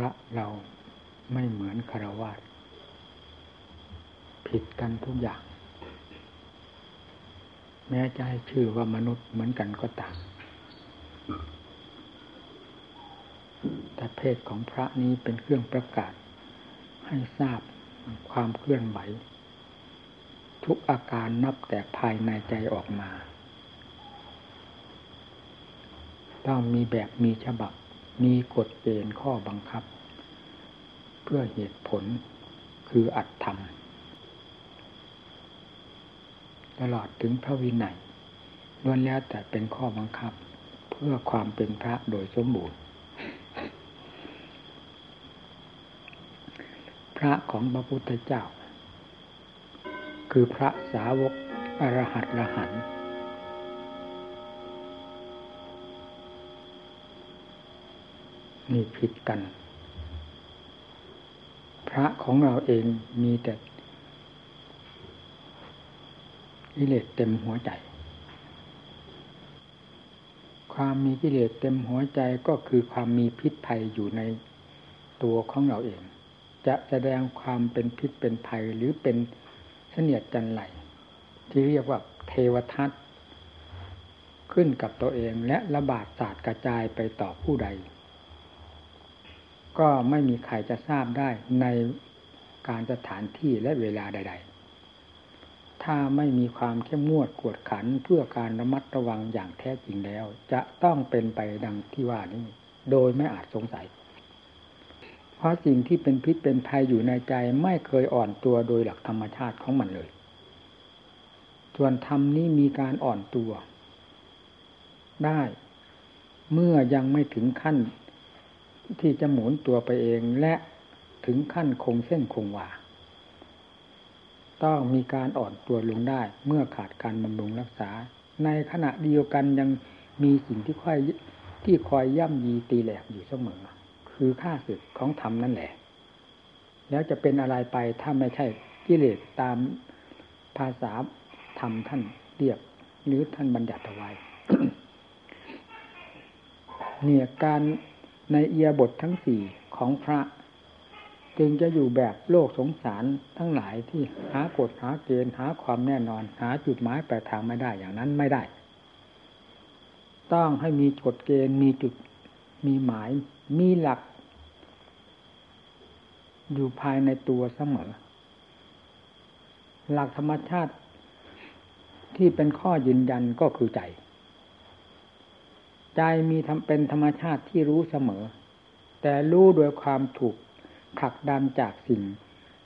ระเราไม่เหมือนคารวะผิดกันทุกอย่าง แม้จะให้ชื่อว่ามนุษย์เหมือนกันก็ต่ามแต่เพศของพระนี้เป็นเครื่องประกาศ ให้ทราบความเคลื่อนไหว ทุกอาการนับแต่ภายในใจออกมา ต้องมีแบบมีฉบับ มีกฎเกณฑ์ข้อบังคับ เพื่อเหตุผลคืออัตธรรมตลอดถึงพระวินัยล้วนแล้วแต่เป็นข้อบังคับ เพื่อความเป็นพระโดยสมบูรณ์ พระของพระพุทธเจ้า คือพระสาวกอรหัตละหัน นี่ผิดกัน พระของเราเองมีแต่กิเลสเต็มหัวใจ ความมีกิเลสเต็มหัวใจก็คือความมีพิษภัยอยู่ในตัวของเราเอง จะแสดงความเป็นพิษเป็นภัยหรือเป็นเสนียดจันไหล ที่เรียกว่าเทวทัตขึ้นกับตัวเองและระบาดศาสตร์กระจายไปต่อผู้ใด ก็ไม่มีใครจะทราบได้ในการสถานที่และเวลาใด ๆ ถ้าไม่มีความเข้มงวดกวดขันเพื่อการระมัดระวังอย่างแท้จริงแล้ว จะต้องเป็นไปดังที่ว่านี้ โดยไม่อาจสงสัย เพราะสิ่งที่เป็นพิษเป็นภัยอยู่ในใจไม่เคยอ่อนตัวโดยหลักธรรมชาติของมันเลย ส่วนธรรมนี้มีการอ่อนตัว ได้ เมื่อยังไม่ถึงขั้น ที่จะหมุนตัวไปเองและถึงขั้นคงเส้นคงวาต้องมีการอ่อนตัวลงได้ เมื่อขาดการบำรุงรักษา ในขณะเดียวกันยังมีสิ่งที่ค่อยที่คอยย่ำยีตีแหลกอยู่เสมอ คือค่าศึกของธรรมนั่นแหละ แล้วจะเป็นอะไรไปถ้าไม่ใช่กิเลสตามภาษาธรรมท่านเรียกหรือท่านบัญญัติเอาไว้เนี่ยการ ในเอียบททั้งสี่ของพระ จึงจะอยู่แบบโลกสงสารทั้งหลายที่หากฎหาเกณฑ์หาความแน่นอน หาจุดหมายปลายทางไม่ได้อย่างนั้นไม่ได้ ต้องให้มีกฎเกณฑ์มีจุดมีหมายมีหลัก อยู่ภายในตัวเสมอ หลักธรรมชาติที่เป็นข้อยืนยันก็คือใจ ใจมีทำเป็นธรรมชาติที่รู้เสมอ แต่รู้โดยความถูกผลักดันจากสิ่ง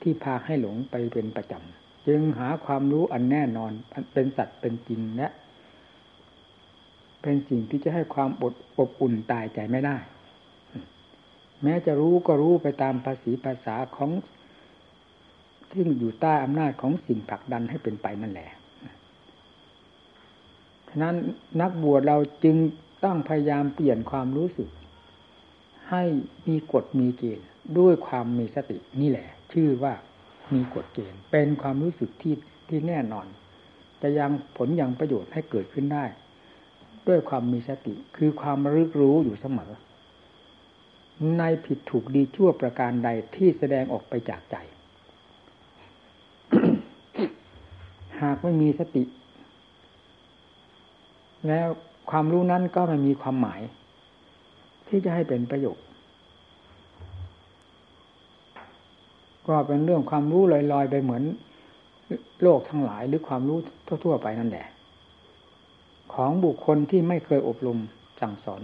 ที่พาให้หลงไปเป็นประจำจึงหาความรู้อันแน่นอนเป็นสัตว์เป็นจริงและเป็นสิ่งที่จะให้ความอดอบอุ่นตายใจไม่ได้ แม้จะรู้ก็รู้ไปตามภาษีภาษาของซึ่งอยู่ใต้อำนาจของสิ่งผลักดันให้เป็นไปนั่นแหละ ฉะนั้นนักบวชเราจึง ต้องพยายามเปลี่ยนความรู้สึก ให้มีกฎมีเกณฑ์ด้วยความมีสตินี่แหละ ชื่อว่ามีกฎเกณฑ์ เป็นความรู้สึกที่ที่แน่นอน จะยังผลยังประโยชน์ให้เกิดขึ้นได้ ด้วยความมีสติคือความรึกรู้อยู่เสมอ ในผิดถูกดีชั่วประการใดที่แสดงออกไปจากใจ หากไม่มีสติ แล้ว ความรู้นั้นก็ไม่มีความหมาย ที่จะให้เป็นประโยชน์ก็เป็นเรื่องความรู้ลอยๆ ไปเหมือนโลกทั้งหลายหรือความรู้ทั่ว ๆ ไปนั่นแหละ ของบุคคลที่ไม่เคยอบรมสั่งสอน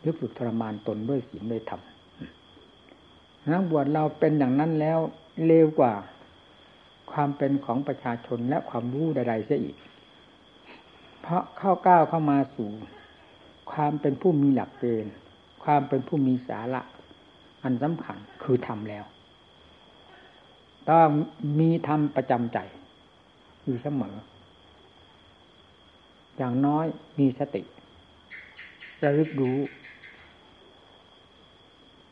หรือฝึกทรมานตนด้วยศีลด้วยธรรมนักบวชเราเป็นอย่างนั้นแล้วเร็วกว่า ความเป็นของประชาชนและความรู้ใดๆเสียอีก เพราะเข้าก้าวเข้ามาสู่ ความเป็นผู้มีหลักเกณฑ์ความเป็นผู้มีสาระ อันสำคัญคือทำแล้ว ต้องมีธรรมประจำใจ อยู่เสมอ อย่างน้อยมีสติระลึกรู้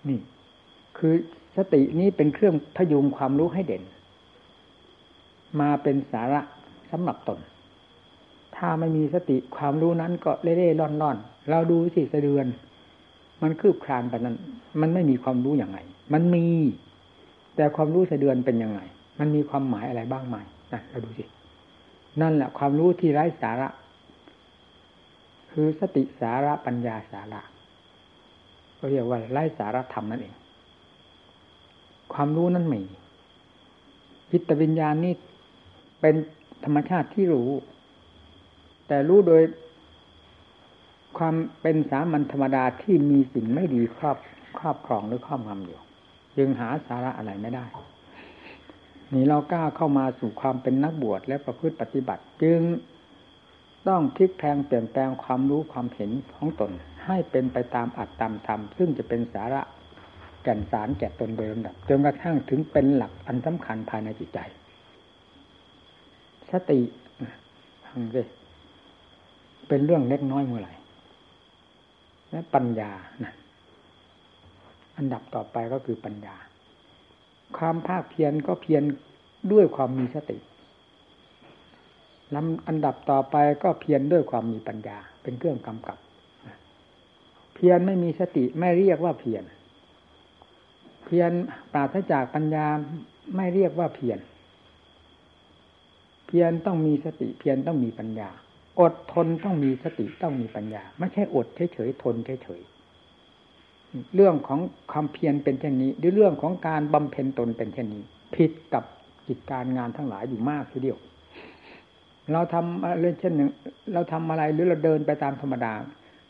นี่ คือสตินี้เป็นเครื่องพยุงความรู้ให้เด่น มาเป็นสาระสำหรับตน ถ้าไม่มีสติความรู้นั้นก็เล่เล่ร่อนร่อนเราดูสิสะเดือน มันคืบคลานไปนั้น มันไม่มีความรู้อย่างไง มันมี แต่ความรู้สะเดือนเป็นยังไง มันมีความหมายอะไรบ้างไหมนะเราดูสิ นั่นแหละความรู้ที่ไร้สาระ คือสติสาระปัญญาสาระก็เรียกว่าไร้สาระธรรมนั่นเอง ความรู้นั้นไม่จิตวิญญาณนี่เป็นธรรมชาติที่รู้ แต่รู้โดยความเป็นสามัญธรรมดาที่มีสิ่งไม่ดีครอบครอบครองหรือครอบงำอยู่จึงหาสาระอะไรไม่ได้ นี่เรากล้าเข้ามาสู่ความเป็นนักบวชและประพฤติปฏิบัติ จึงต้องพลิกแพงเปลี่ยนแปลงความรู้ความเห็นของตน ให้เป็นไปตามอัตตามธรรมซึ่งจะเป็นสาระแก่นสารแก่ตนโดยลำดับจนกระทั่งถึงเป็นหลักอันสำคัญภายในจิตใจ สติฟังสิ เป็นเรื่องเล็กน้อยเมื่อไหร่และปัญญานะอันดับต่อไปก็คือปัญญา ความภาคเพียรก็เพียรด้วยความมีสติลำอันดับต่อไปก็เพียรด้วยความมีปัญญา เป็นเครื่องกำกับ เพียรไม่มีสติไม่เรียกว่าเพียร เพียรปราศจากปัญญาไม่เรียกว่าเพียร เพียรต้องมีสติ เพียรต้องมีปัญญา อดทนต้องมีสติต้องมีปัญญา ไม่ใช่อดเฉยๆทนเฉยๆเรื่องของความเพียรเป็นเช่นนี้ หรือเรื่องของการบำเพ็ญตนเป็นเช่นนี้ ผิดกับกิจการงานทั้งหลายอยู่มากทีเดียว เราทำอะไรเช่นหนึ่งเราทำอะไรหรือเราเดินไปตามธรรมดา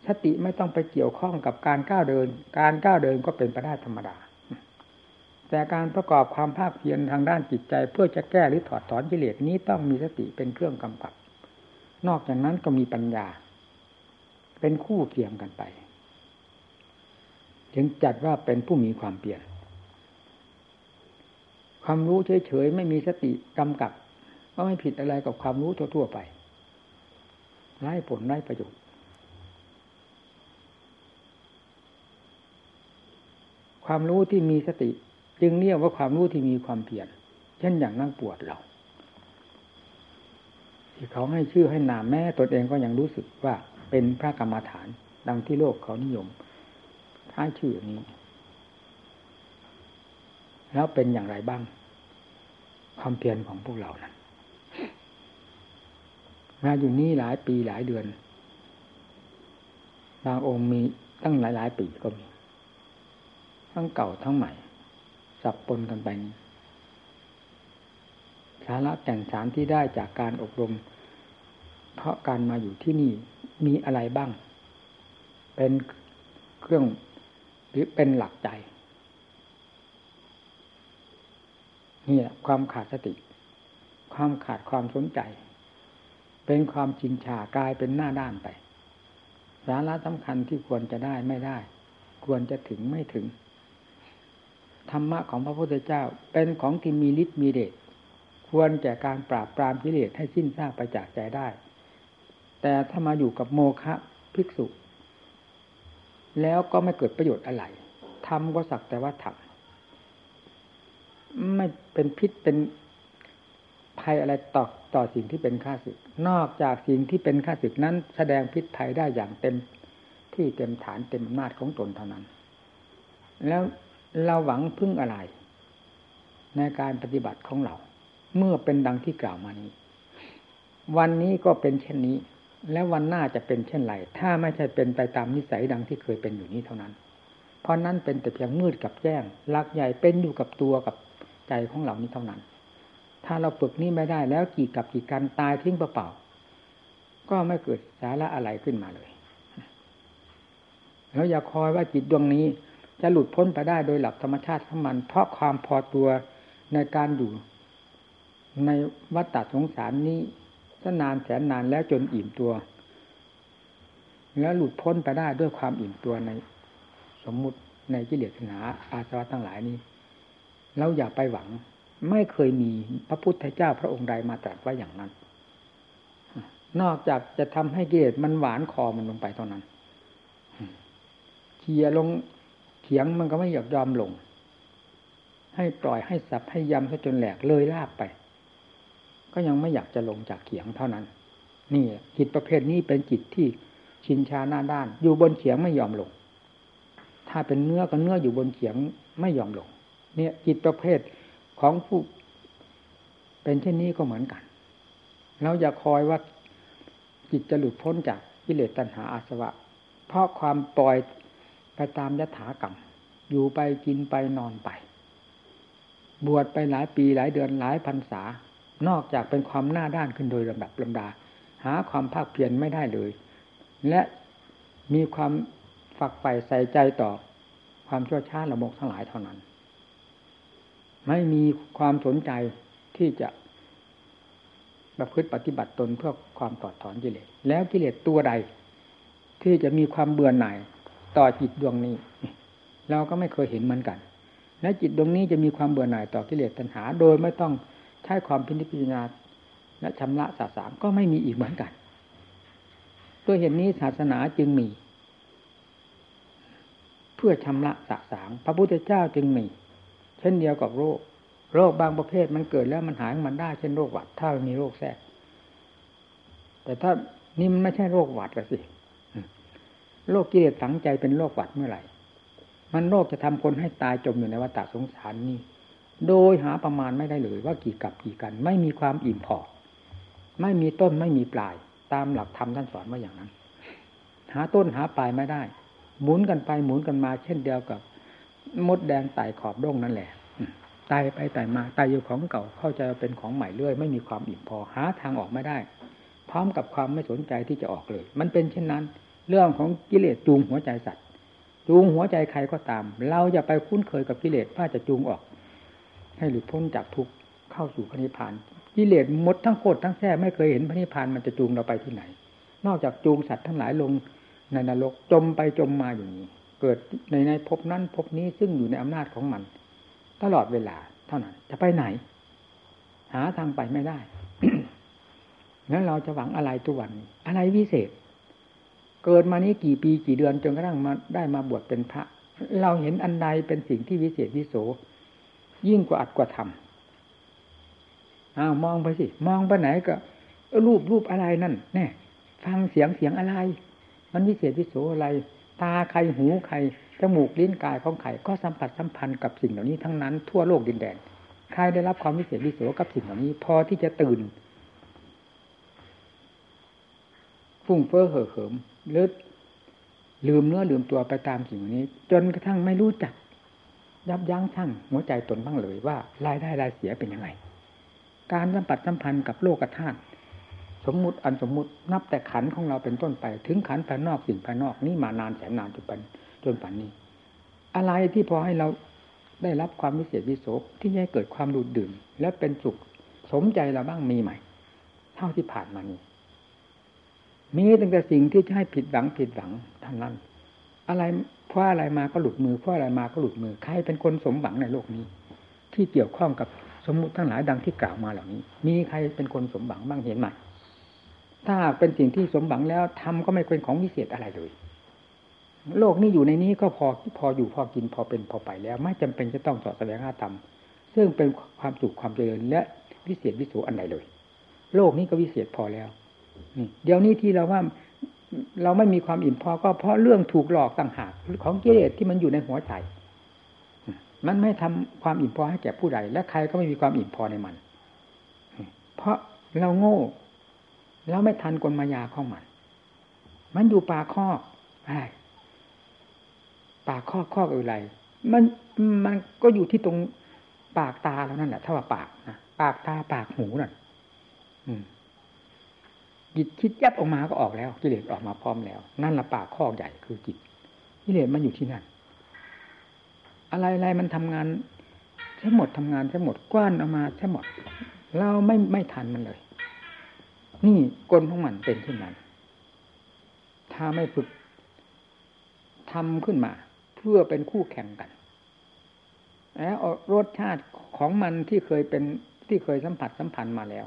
สติไม่ต้องไปเกี่ยวข้องกับการก้าวเดิน การก้าวเดินก็เป็นไปได้ธรรมดา แต่การประกอบความภาคเพียรทางด้านจิตใจ เพื่อจะแก้หรือถอดถอนกิเลสนี้ต้องมีสติเป็นเครื่องกำกับ นอกจากนั้นก็มีปัญญา เป็นคู่เคียงกันไปจึงจัดว่าเป็นผู้มีความเปลี่ยน ความรู้เฉยๆไม่มีสติกำกับ ก็ไม่ผิดอะไรกับความรู้ทั่วๆไปไร้ผลไร้ประโยชน์ ความรู้ที่มีสติ จึงเรียกว่าความรู้ที่มีความเพียรเช่นอย่างนั่งปวดเรา เขาให้ชื่อให้นามแม่ตนเองก็ยังรู้สึกว่าเป็นพระกรรมฐาน ดังที่โลกเขานิยมท้ายชื่อนี้ แล้วเป็นอย่างไรบ้าง ความเพียรของพวกเรานั้นมาอยู่นี่หลายปีหลายเดือนบางองค์มีตั้งหลายหลายปีก็มี ทั้งเก่าทั้งใหม่ สับปนกันไปสาระแก่นสารที่ได้จากการอบรม เพราะการมาอยู่ที่นี่มีอะไรบ้าง เป็นเครื่องหรือเป็นหลักใจนี่แหละความขาดสติ ความขาดความสนใจ เป็นความจริงฉากลายเป็นหน้าด้านไป สาระสำคัญที่ควรจะได้ไม่ได้ ควรจะถึงไม่ถึง ธรรมะของพระพุทธเจ้าเป็นของที่มีฤทธิ์มีเดชควรแก่การปราบปรามกิเลสให้สิ้นซากไปจากใจได้ แต่ถ้ามาอยู่กับโมฆะภิกษุ แล้วก็ไม่เกิดประโยชน์อะไรทำก็สักแต่ว่าทำไม่เป็นพิษเป็นภัยอะไรต่อต่อสิ่งที่เป็นข้าศึก นอกจากสิ่งที่เป็นข้าศึกนั้น แสดงพิษภัยได้อย่างเต็มที่เต็มฐานเต็มอำนาจของตนเท่านั้น แล้วเราหวังพึ่งอะไร ในการปฏิบัติของเรา เมื่อเป็นดังที่กล่าวมานี้ วันนี้ก็เป็นเช่นนี้ แล้ววันหน้าจะเป็นเช่นไร ถ้าไม่ใช่เป็นไปตามนิสัยดังที่เคยเป็นอยู่นี้เท่านั้น เพราะนั้นเป็นแต่เพียงมืดกับแจ้งลักใหญ่เป็นอยู่กับตัวกับใจของเรานี้เท่านั้น ถ้าเราฝึกนี้ไม่ได้แล้วกี่กับกี่การตายทิ้งเปล่าก็ไม่เกิดสาระอะไรขึ้นมาเลย แล้วอย่าคอยว่าจิตดวงนี้ จะหลุดพ้นไปได้โดยหลักธรรมชาติของมัน เพราะความพอตัวในการอยู่ในวัฏฏสงสารนี้ สนานแสนนานแล้วจนอิ่มตัว แล้วหลุดพ้นไปได้ด้วยความอิ่มตัวในสมมุติในกิเลสหนาอาสวะทั้งหลายนี้เราอย่าไปหวัง ไม่เคยมีพระพุทธเจ้าพระองค์ใดมาตรัสไว้อย่างนั้น นอกจากจะทำให้กิเลสมันหวานคอมันลงไปเท่านั้นเคียลงเขียงมันก็ไม่อยากยอมลง ให้ปล่อยให้สับให้ยำซะจนแหลกเลยลาบไป ก็ยังไม่อยากจะลงจากเขียงเท่านั้น นี่จิตประเภทนี้เป็นจิตที่ชินชาหน้าด้าน อยู่บนเขียงไม่ยอมลง ถ้าเป็นเนื้อก็เนื้ออยู่บนเขียงไม่ยอมลง เนี่ยจิตประเภทของผู้เป็นเช่นนี้ก็เหมือนกันเราอย่าคอยว่าจิตจะหลุดพ้นจากกิเลสตัณหาอาสวะ เพราะความปล่อยไปตามยถากรรม อยู่ไปกินไปนอนไป บวชไปหลายปีหลายเดือนหลายพรรษา นอกจากเป็นความหน้าด้านขึ้นโดยลำดับลำดา หาความภาคเพียรไม่ได้เลย และมีความฝักใฝ่ใส่ใจต่อความชั่วช้าระมกทั้งหลายเท่านั้น ไม่มีความสนใจที่จะประพฤติปฏิบัติตนเพื่อความตอดถอนกิเลสแล้วกิเลสตัวใด ที่จะมีความเบื่อหน่ายต่อจิตดวงนี้ เราก็ไม่เคยเห็นเหมือนกัน และจิตดวงนี้จะมีความเบื่อหน่ายต่อกิเลสตัณหา โดยไม่ต้อง ใช้ความพินิจพิจารณาและชำระสาสามก็ไม่มีอีกเหมือนกันตัวเห็นนี้ศาสนาจึงมี เพื่อชำระสะสาง พระพุทธเจ้าจึงมี เช่นเดียวกับโรค โรคบางประเภทมันเกิดแล้วมันหายมันได้ เช่นโรคหวัดถ้ามีโรคแทรก แต่ถ้านี่มันไม่ใช่โรคหวัดละสิโรคกิเลสฝังใจเป็นโรคหวัดเมื่อไหร่ มันโรคจะทำคนให้ตายจมอยู่ในวัฏสงสารนี่ โดยหาประมาณไม่ได้เลย ว่ากี่กับกี่กัน ไม่มีความอิ่มพอ ไม่มีต้นไม่มีปลาย ตามหลักธรรมท่านสอนว่าอย่างนั้น หาต้นหาปลายไม่ได้ หมุนกันไปหมุนกันมา เช่นเดียวกับ มดแดงไต่ขอบร่งนั่นแหละไต่ไปไต่มาไต่อยู่ของเก่าเข้าใจว่าเป็นของใหม่เรื่อย ไม่มีความอิ่มพอหาทางออกไม่ได้ พร้อมกับความไม่สนใจที่จะออกเลย มันเป็นเช่นนั้น เรื่องของกิเลสจูงหัวใจสัตว์จูงหัวใจใครก็ตาม เราอย่าไปคุ้นเคยกับกิเลสว่าจะจูงออก ให้หลุดพ้นจากทุกข์เข้าสู่พระนิพพานกิเลสมดทั้งโคตรทั้งแท้ไม่เคยเห็นพระนิพพานมันจะจูงเราไปที่ไหน นอกจากจูงสัตว์ทั้งหลายลงในนรกจมไปจมมาอย่างนี้ เกิดในในภพนั้นภพนี้ซึ่งอยู่ในอำนาจของมัน ตลอดเวลาเท่านั้นจะไปไหน หาทางไปไม่ได้งั้นเราจะหวังอะไรทุกวัน อะไรวิเศษ เกิดมานี้กี่ปีกี่เดือนจนกระทั่งมาได้มาบวชเป็นพระ เราเห็นอันใดเป็นสิ่งที่วิเศษวิโส ยิ่งกว่าอัดกว่าทำอ้าวมองไปสิ มองไปไหนก็รูปรูปอะไรนั่นแน่ฟังเสียงเสียงอะไร มันวิเศษวิโสอะไร ตาใครหูใครจมูกลิ้นกายของใครก็สัมผัสสัมพันธ์กับสิ่งเหล่านี้ทั้งนั้นทั่วโลกดินแดนใครได้รับความวิเศษวิโสกับสิ่งเหล่านี้ พอที่จะตื่นฟุ้งเฟ้อเห่อเหิมหรือลืมเนื้อลืมตัวไปตามสิ่งนี้ จนกระทั่งไม่รู้จัก ยับยั้งชั่งหัวใจตนบ้างเลยว่ารายได้รายเสียเป็นยังไง การสัมผัสสัมพันธ์กับโลกธาตุสมมุติอันสมมุตินับแต่ขันของเราเป็นต้นไป ถึงขันภายนอกสิ่งภายนอกนี่มานานแสนนานจนปันจนปันนี้ อะไรที่พอให้เราได้รับความวิเศษวิโสที่ให้เกิดความดูดดื่ม และเป็นสุขสมใจเราบ้างมีไหมเท่าที่ผ่านมานี้มีตั้งแต่สิ่งที่จะให้ผิดหวังผิดหวังท่านนั้น อะไรเพราะอะไรมาก็หลุดมือเพราะอะไรมาก็หลุดมือใครเป็นคนสมหวังในโลกนี้ ที่เกี่ยวข้องกับสมมุติทั้งหลายดังที่กล่าวมาเหล่านี้ มีใครเป็นคนสมหวังบ้างเห็นไหมถ้าเป็นสิ่งที่สมหวังแล้วทำก็ไม่เป็นของวิเศษอะไรเลย โลกนี้อยู่ในนี้ก็พอพออยู่พอกินพอเป็นพอไปแล้ว ไม่จำเป็นจะต้องสอดแสดงหน้าธรรมซึ่งเป็นความสุขความเจริญและวิเศษวิโสอันใดเลย โลกนี้ก็วิเศษพอแล้วนี่เดี๋ยวนี้ที่เราว่า เราไม่มีความอิ่มพอก็เพราะเรื่องถูกหลอกต่างหากของกิเลสที่มันอยู่ในหัวใจ มันไม่ทำความอิ่มพอให้แก่ผู้ใด และใครก็ไม่มีความอิ่มพอในมัน เพราะเราโง่เราไม่ทันกลมายาของมัน มันอยู่ปากคอกอะไรปากคอกคอกอะไร มันมันก็อยู่ที่ตรงปากตาแล้วนั่นแหละถ้าว่าปากนะปากตาปากหูนั่น จิตคิดยับออกมาก็ออกแล้ว กิเลสออกมาพร้อมแล้ว นั่นละปากคอกใหญ่คือจิตกิเลสมันอยู่ที่นั่น อะไรอะไรมันทำงานทั้หมดทำงานทั้หมดกว้านออกมาทั้หมด เราไม่ไม่ทันมันเลย นี่กลของมันเป็นขึ้นนั้น ถ้าไม่ฝึกทำขึ้นมา เพื่อเป็นคู่แข่งกันแล้วรสชาติของมันที่เคยเป็นที่เคยสัมผัสสัมพันธ์มาแล้ว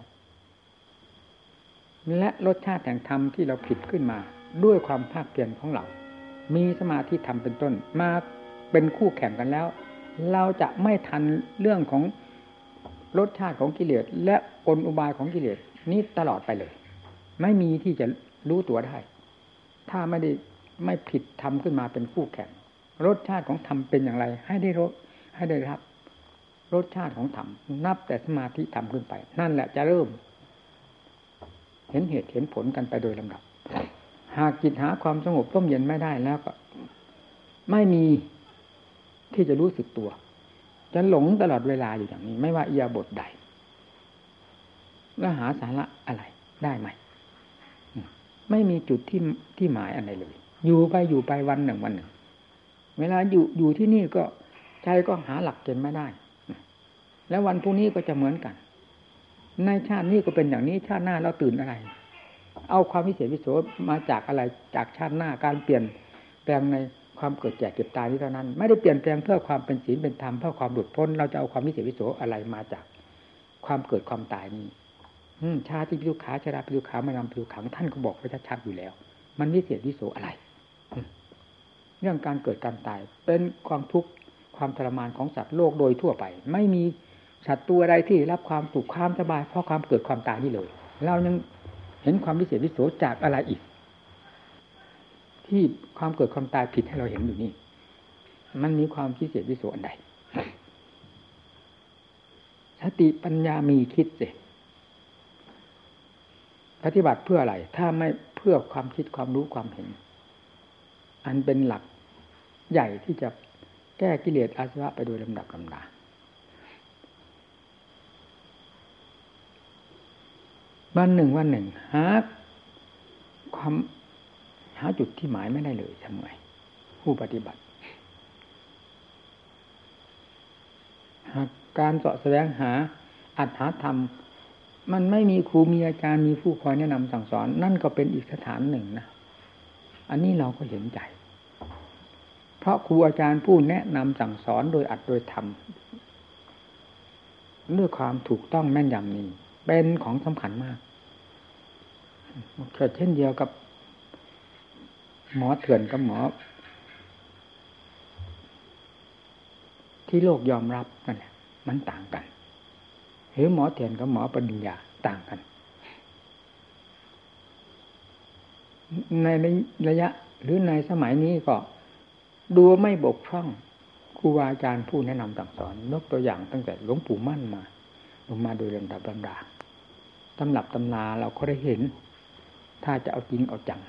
และรสชาติแห่งธรรมที่เราผิดขึ้นมาด้วยความภาคเพียรของเรา มีสมาธิธรรมเป็นต้น มาเป็นคู่แข่งกันแล้ว เราจะไม่ทันเรื่องของรสชาติของกิเลสและกลอุบายของกิเลสนี้ตลอดไปเลย ไม่มีที่จะรู้ตัวได้ ถ้าไม่ได้ไม่ผิดทำขึ้นมาเป็นคู่แข่ง รสชาติของธรรมเป็นอย่างไร ให้ได้รสให้ได้รับ รสชาติของธรรมนับแต่สมาธิธรรมขึ้นไป นั่นแหละจะเริ่ม ห็นเหตุเห็นผลกันไปโดยลำดับ หากจิตหาความสงบร่มเย็นไม่ได้แล้วก็ ไม่มีที่จะรู้สึกตัว จะหลงตลอดเวลาอยู่อย่างนี้ ไม่ว่าเอียบทใดแล้วหาสาระอะไรได้ไหม ไม่มีจุดที่ที่หมายอะไรเลย อยู่ไปอยู่ไปวันหนึ่งวันหนึ่ง เวลาอยู่อยู่ที่นี่ก็ใจก็หาหลักเกณฑ์ไม่ได้ แล้ววันพรุ่งนี้ก็จะเหมือนกัน ในชาตินี้ก็เป็นอย่างนี้ชาติหน้าเราตื่นอะไร เอาความวิเศษวิโสมาจากอะไรจากชาติหน้าการเปลี่ยนแปลงในความเกิดแก่เก็บตายนี้เท่านั้น ไม่ได้เปลี่ยนแปลงเพื่อความเป็นศีลเป็นธรรมเพื่อความหลุดพ้น เราจะเอาความวิเศษวิโสอะไรมาจากความเกิดความตายนี้ชาติพิจุขาชราพิจุขามานำพิจุขังท่านก็บอกไว้ชัดๆอยู่แล้ว มันวิเศษวิโสอะไรเรื่องการเกิดการตายเป็นความทุกข์ความทรมานของสัตว์โลกโดยทั่วไป ไม่มี สัตว์ตัวใดที่รับความสุขความสบายเพราะความเกิดความตายนี่เลย เรายังเห็นความวิเศษวิโสจากอะไรอีก ที่ความเกิดความตายผิดให้เราเห็นอยู่นี่ มันมีความพิเศษวิโสอันใดสติปัญญามีคิดเสร็จปฏิบัติเพื่ออะไร ถ้าไม่เพื่อความคิดความรู้ความเห็น อันเป็นหลักใหญ่ที่จะแก้กิเลสอาสวะไปโดยลำดับลำดา วันหนึ่งวันหนึ่งหาความหาจุดที่หมายไม่ได้เลยทำไงผู้ปฏิบัติหากการเสาะแสวงหาอัตถธรรม มันไม่มีครูมีอาจารย์มีผู้คอยแนะนำสั่งสอน นั่นก็เป็นอีกสถานหนึ่งนะอันนี้เราก็เห็นใจ เพราะครูอาจารย์ผู้แนะนำสั่งสอนโดยอัดโดยทำเรื่องความถูกต้องแม่นยำนี้เป็นของสำคัญมาก เกิดเช่นเดียวกับ หมอเถื่อนกับหมอ ที่โลกยอมรับนั่นแหละมันต่างกัน หรือหมอเถื่อนกับหมอปริญญาต่างกัน ในระยะหรือในสมัยนี้ก็ดูไม่บกพร่องครูบาอาจารย์ผู้แนะนำสั่งสอนยกตัวอย่างตั้งแต่หลวงปู่มั่นมาลงมาโดยลำดับลำดาตำรับตำนาเราก็ได้เห็น ถ้าจะเอาจริงเอาจัง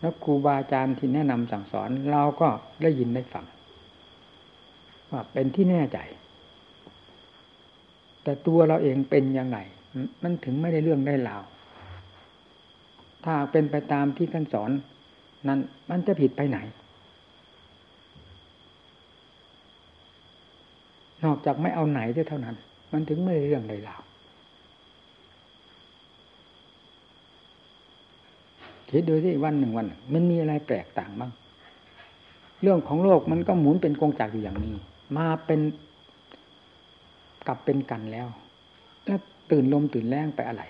แล้วครูบาอาจารย์ที่แนะนำสั่งสอนเราก็ได้ยินได้ฟังว่าเป็นที่แน่ใจ แต่ตัวเราเองเป็นยังไงมันถึงไม่ได้เรื่องได้ราวถ้าเป็นไปตามที่ท่านสอน นั้นมันจะผิดไปไหน นอกจากไม่เอาไหนเท่านั้น มันถึงไม่ได้เรื่องได้ราว คิดดูสิวันหนึ่งวันหนึ่งมันมีอะไรแปลกต่างบ้าง เรื่องของโลกมันก็หมุนเป็นกงจักรอยู่อย่างนี้ มาเป็นกลับเป็นกันแล้ว แล้วตื่นลมตื่นแรงไปอะไร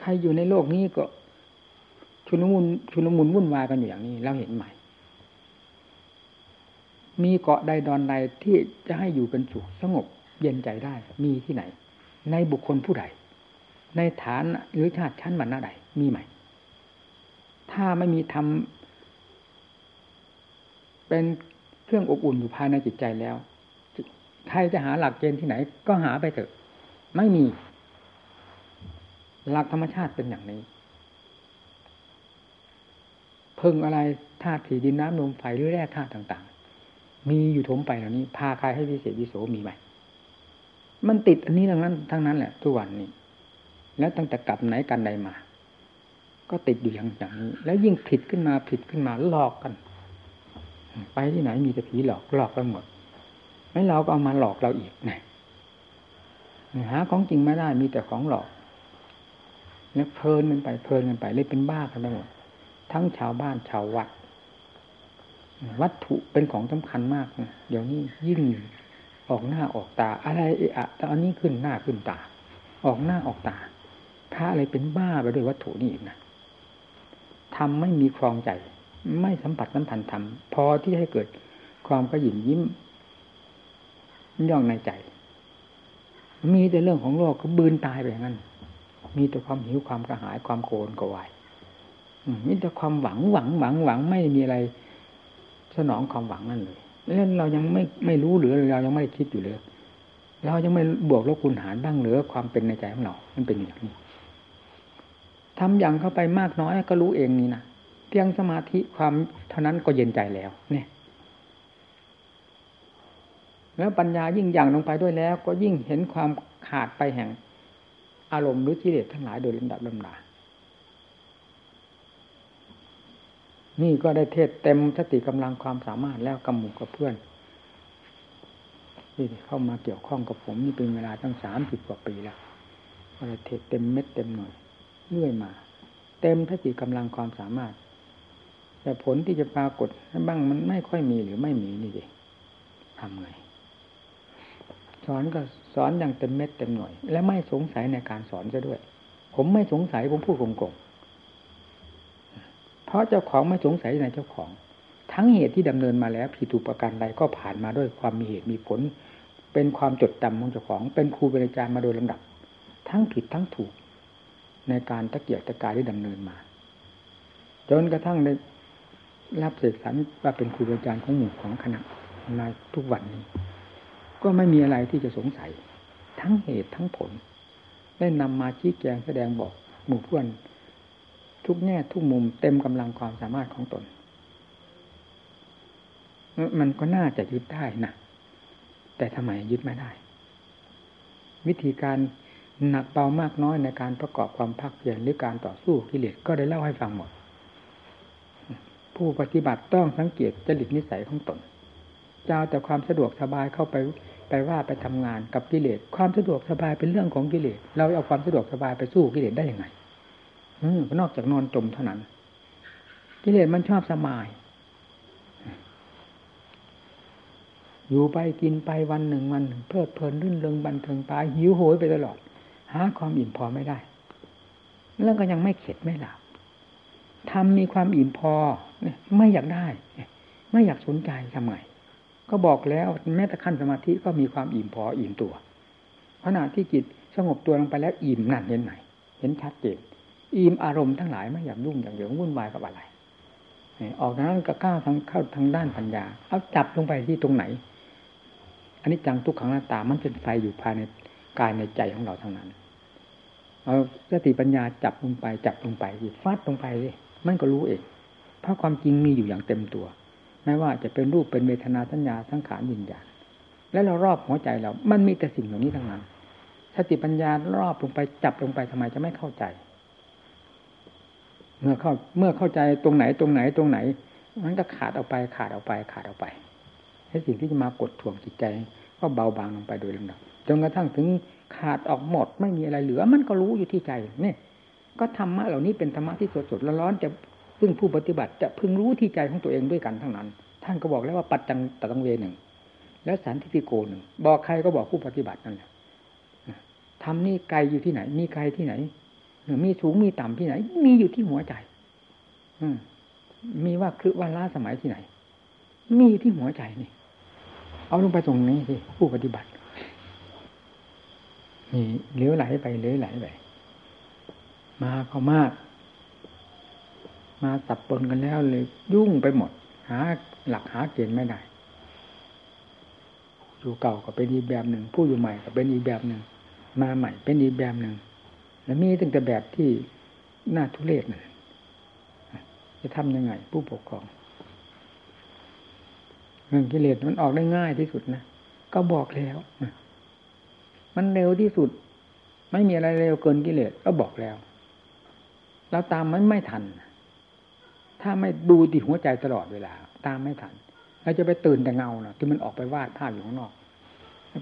ใครอยู่ในโลกนี้ก็ชุนมุนชุนมุนวุ่นวายกันอยู่อย่างนี้เราเห็นใหม่ มีเกาะใดดอนใดที่จะให้อยู่เป็นสุขสงบเย็นใจได้ มีที่ไหน ในบุคคลผู้ใด ในฐานหรือชาติชั้นบรรณะใดมีไหม ถ้าไม่มีทำเป็นเครื่องอบอุ่นอยู่ภายในจิตใจแล้วใครจะหาหลักเกณฑ์ที่ไหน ก็หาไปเถอะ ไม่มี หลักธรรมชาติเป็นอย่างนี้ พึ่งอะไรธาตุถี่ดินน้ำลมไฟหรือแร่ธาตุต่าง ๆ มีอยู่ถมไปเหล่านี้ พาใครให้วิเศษวิโสมีไหมมันติดอันนี้ทั้งนั้น ทั้งนั้นแหละทุกวันนี้ แล้วตั้งแต่กลับไหนกันใดมา ก็ติดอยู่อย่างอย่างนี้ แล้วยิ่งผิดขึ้นมาผิดขึ้นมาหลอกกัน ไปที่ไหนมีแต่ผีหลอกหลอกไปหมดแล้วเราก็เอามาหลอกเราอีกนะหาของจริงไม่ได้มีแต่ของหลอกแล้วเพลินกันไปเพลินกันไปเลยเป็นบ้ากันไปหมดทั้งชาวบ้านชาววัด วัตถุเป็นของสำคัญมากนะเดี๋ยวนี้ยิ่งออกหน้าออกตา อะไรเอะตอนนี้ขึ้นหน้าขึ้นตา ออกหน้าออกตา พระอะไรเป็นบ้าไปด้วยวัตถุนี่อีกนะทำไม่มีครองใจ ไม่สัมผัสสัมพันธ์ธรรมพอที่ให้เกิดความกระหยิมยิ้มย่องในใจ มีแต่เรื่องของโลกก็บืนตายไปอย่างนั้น มีแต่ความหิวความกระหายความโกรธกวายมีแต่ความหวังหวังหวังหวังไม่มีอะไรสนองความหวังนั่นเลยแล้วเรายังไม่ไม่รู้หรือเรายังไม่ได้คิดอยู่เลยเรายังไม่บวกลบคูณหารบ้างหรือความเป็นในใจของเรา มันเป็นอย่างนี้ ทำอย่างเข้าไปมากน้อยก็รู้เองนี่นะเพียงสมาธิความเท่านั้นก็เย็นใจแล้ว เนี่ย แล้วปัญญายิ่งอย่างลงไปด้วยแล้ว ก็ยิ่งเห็นความขาดไปแห่ง อารมณ์หรือกิเลสทั้งหลายโดยลำดับลำดานี่ก็ได้เทศเต็มสติกำลังความสามารถแล้วกำหมู่กับเพื่อนที่เข้ามาเกี่ยวข้องกับผมนี่เป็นเวลาตั้งสามสิบกว่าปีแล้วก็ได้เทศเต็มเม็ดเต็มหน่วย เรื่อยมา เต็มสติกำลังความสามารถ แต่ผลที่จะปรากฏบ้างมันไม่ค่อยมีหรือไม่มีนี่ดิทำไง สอนก็สอนอย่างเต็มเม็ดเต็มหน่วย และไม่สงสัยในการสอนซะด้วย ผมไม่สงสัยผมพูดโกงๆเพราะเจ้าของไม่สงสัยในเจ้าของ ทั้งเหตุที่ดำเนินมาแล้วผิดถูกประการใดก็ผ่านมาด้วยความมีเหตุมีผล เป็นความจดจำของเจ้าของ เป็นครูเป็นอาจารย์มาโดยลำดับ ทั้งผิดทั้งถูก ในการตะเกียกตะกายที่ดำเนินมา จนกระทั่งได้รับเสกสรรว่าเป็นครูอาจารย์ของหมู่ของคณะมาทุกวันนี้ ก็ไม่มีอะไรที่จะสงสัย ทั้งเหตุทั้งผล ได้นำมาชี้แจงแสดงบอกหมู่เพื่อนทุกแง่ทุกมุมเต็มกำลังความสามารถของตน มันก็น่าจะยึดได้นะแต่ทำไมยึดไม่ได้ วิธีการ หนักเบามากน้อยในการประกอบความภาคเพียรหรือการต่อสู้กิเลสก็ได้เล่าให้ฟังหมด ผู้ปฏิบัติต้องสังเกตจริตนิสัยของตนเจ้าแต่ความสะดวกสบายเข้าไปไปว่าไปทำงานกับกิเลสความสะดวกสบายเป็นเรื่องของกิเลสเราเอาความสะดวกสบายไปสู้กิเลสได้ยังไงนอกจากนอนจมเท่านั้น กิเลสมันชอบสบาย อยู่ไปกินไปวันหนึ่งวันหนึ่งเพลิดเพลินรื่นเริงบันเทิงตายหิวโหยไปตลอด หาความอิ่มพอไม่ได้ แล้วก็ยังไม่เข็ดไม่หลับทำมีความอิ่มพอไม่อยากได้ ไม่อยากสนใจทำไงก็บอกแล้วแม้แต่ขั้นสมาธิก็มีความอิ่มพออิ่มตัวขณะที่จิตสงบตัวลงไปแล้วอิ่มนั่นเห็นไหมเห็นชัดเจนอิ่มอารมณ์ทั้งหลายไม่อยากยุ่งอย่างเดียววุ่นวายกับอะไรออกนั้นก็ก้าวทางเข้าทางด้านปัญญา เอาจับลงไปที่ตรงไหน อันนี้จังทุกขังหน้าตามันเป็นไฟอยู่ภายในกายในใจของเราทั้งนั้น เอาสติปัญญาจับลงไป จับลงไปฟาดลงไปเลยมันก็รู้เอง เพราะความจริงมีอยู่อย่างเต็มตัว ไม่ว่าจะเป็นรูปเป็นเวทนาสัญญาสังขารวิญญาณและเรารอบหัวใจเรา มันมีแต่สิ่งเหล่านี้ทั้งนั้นสติปัญญารอบลงไปจับลงไปทำไมจะไม่เข้าใจ เมื่อเข้าเมื่อเข้าใจตรงไหนตรงไหนตรงไหน มันก็ขาดออกไปขาดออกไปขาดออกไปให้สิ่งที่จะมากดถ่วงจิตใจ ก็เบาบางลงไปโดยลำดับจนกระทั่งถึง ขาดออกหมดไม่มีอะไรเหลือ มันก็รู้อยู่ที่ใจนี่ก็ธรรมะเหล่านี้เป็นธรรมะที่สดสดร้อนจะพึ่งผู้ปฏิบัติจะพึงรู้ที่ใจของตัวเองด้วยกันทั้งนั้น ท่านก็บอกแล้วว่าปัจจังตตังเวหนึ่งแล้วสันทิฏฐิโกหนึ่งบอกใครก็บอกผู้ปฏิบัตินั่นแหละทำนี่ไกลอยู่ที่ไหน มีไกลที่ไหนมีสูงมีต่ำที่ไหน มีอยู่ที่หัวใจอืมมีว่าคือว่าล้าสมัยที่ไหน มีอยู่ที่หัวใจนี่ เอาลงไปตรงนี้สิผู้ปฏิบัติ นี่เลี้ยวไหลไปเลี้ยวไหลไปมาเขามาก มาตับปนกันแล้วเลยยุ่งไปหมด หาหลักหาเกณฑ์ไม่ได้อยู่เก่าก็เป็นอีกแบบหนึ่ง ผู้อยู่ใหม่ก็เป็นอีกแบบหนึ่ง มาใหม่เป็นอีกแบบหนึ่ง แล้วมีตั้งแต่แบบที่น่าทุเรศนะจะทำยังไง ผู้ปกครองเรื่องกิเลสมันออกได้ง่ายที่สุดนะ ก็บอกแล้ว มันเร็วที่สุด ไม่มีอะไรเร็วเกินกิเลสก็บอกแล้ว เราตามมันไม่ทัน ถ้าไม่ดูติหัวใจตลอดเวลา ตามไม่ทันเราจะไปตื่นแต่เงานะที่มันออกไปวาดภาพอยู่ข้างนอก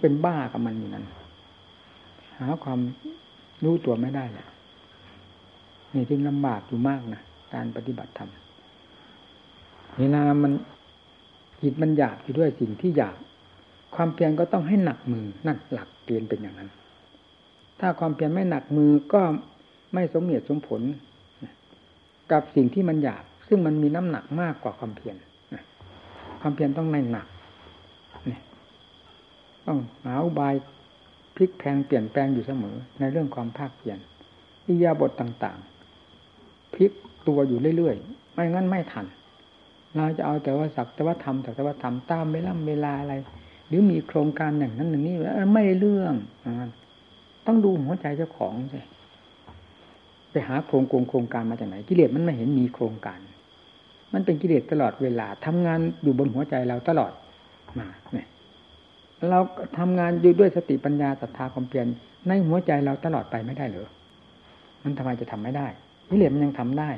เป็นบ้ากับมันอยู่นั้น หาความรู้ตัวไม่ได้แหละนี่จึงลำบากอยู่มากนะการปฏิบัติธรรมเวลามันจิตมันอยากอยู่ด้วยสิ่งที่อยาก ความเพียรก็ต้องให้หนักมือนั่นหลักเกณฑ์เป็นอย่างนั้น ถ้าความเพียรไม่หนักมือก็ไม่สมเหตุสมผล กับสิ่งที่มันอยากซึ่งมันมีน้ำหนักมากกว่าความเพียรความเพียรต้องในหนักนี่ต้องหาอุบายพลิกแพงเปลี่ยนแปลงอยู่เสมอ ในเรื่องความภาคเพียรอิยาบทต่างๆพลิกตัวอยู่เรื่อยๆไม่งั้นไม่ทันเราจะเอาแต่ว่าศักแต่ว่าทำแต่ว่าทำตามเวลาเวลาอะไร หรือมีโครงการอย่างนั้นอย่างนี้ไม่ได้เรื่องต้องดูหัวใจเจ้าของสิไปหาโครงโครงโครงการมาจากไหนกิเลสมันไม่เห็นมีโครงการ มันเป็นกิเลสตลอดเวลาทำงานอยู่บนหัวใจเราตลอดมาเนี่ยเราทำงานอยู่ด้วยสติปัญญาศรัทธาความเพียรในหัวใจเราตลอดไปไม่ได้เหรอมันทำไมจะทำไม่ได้กิเลสมันยังทำได้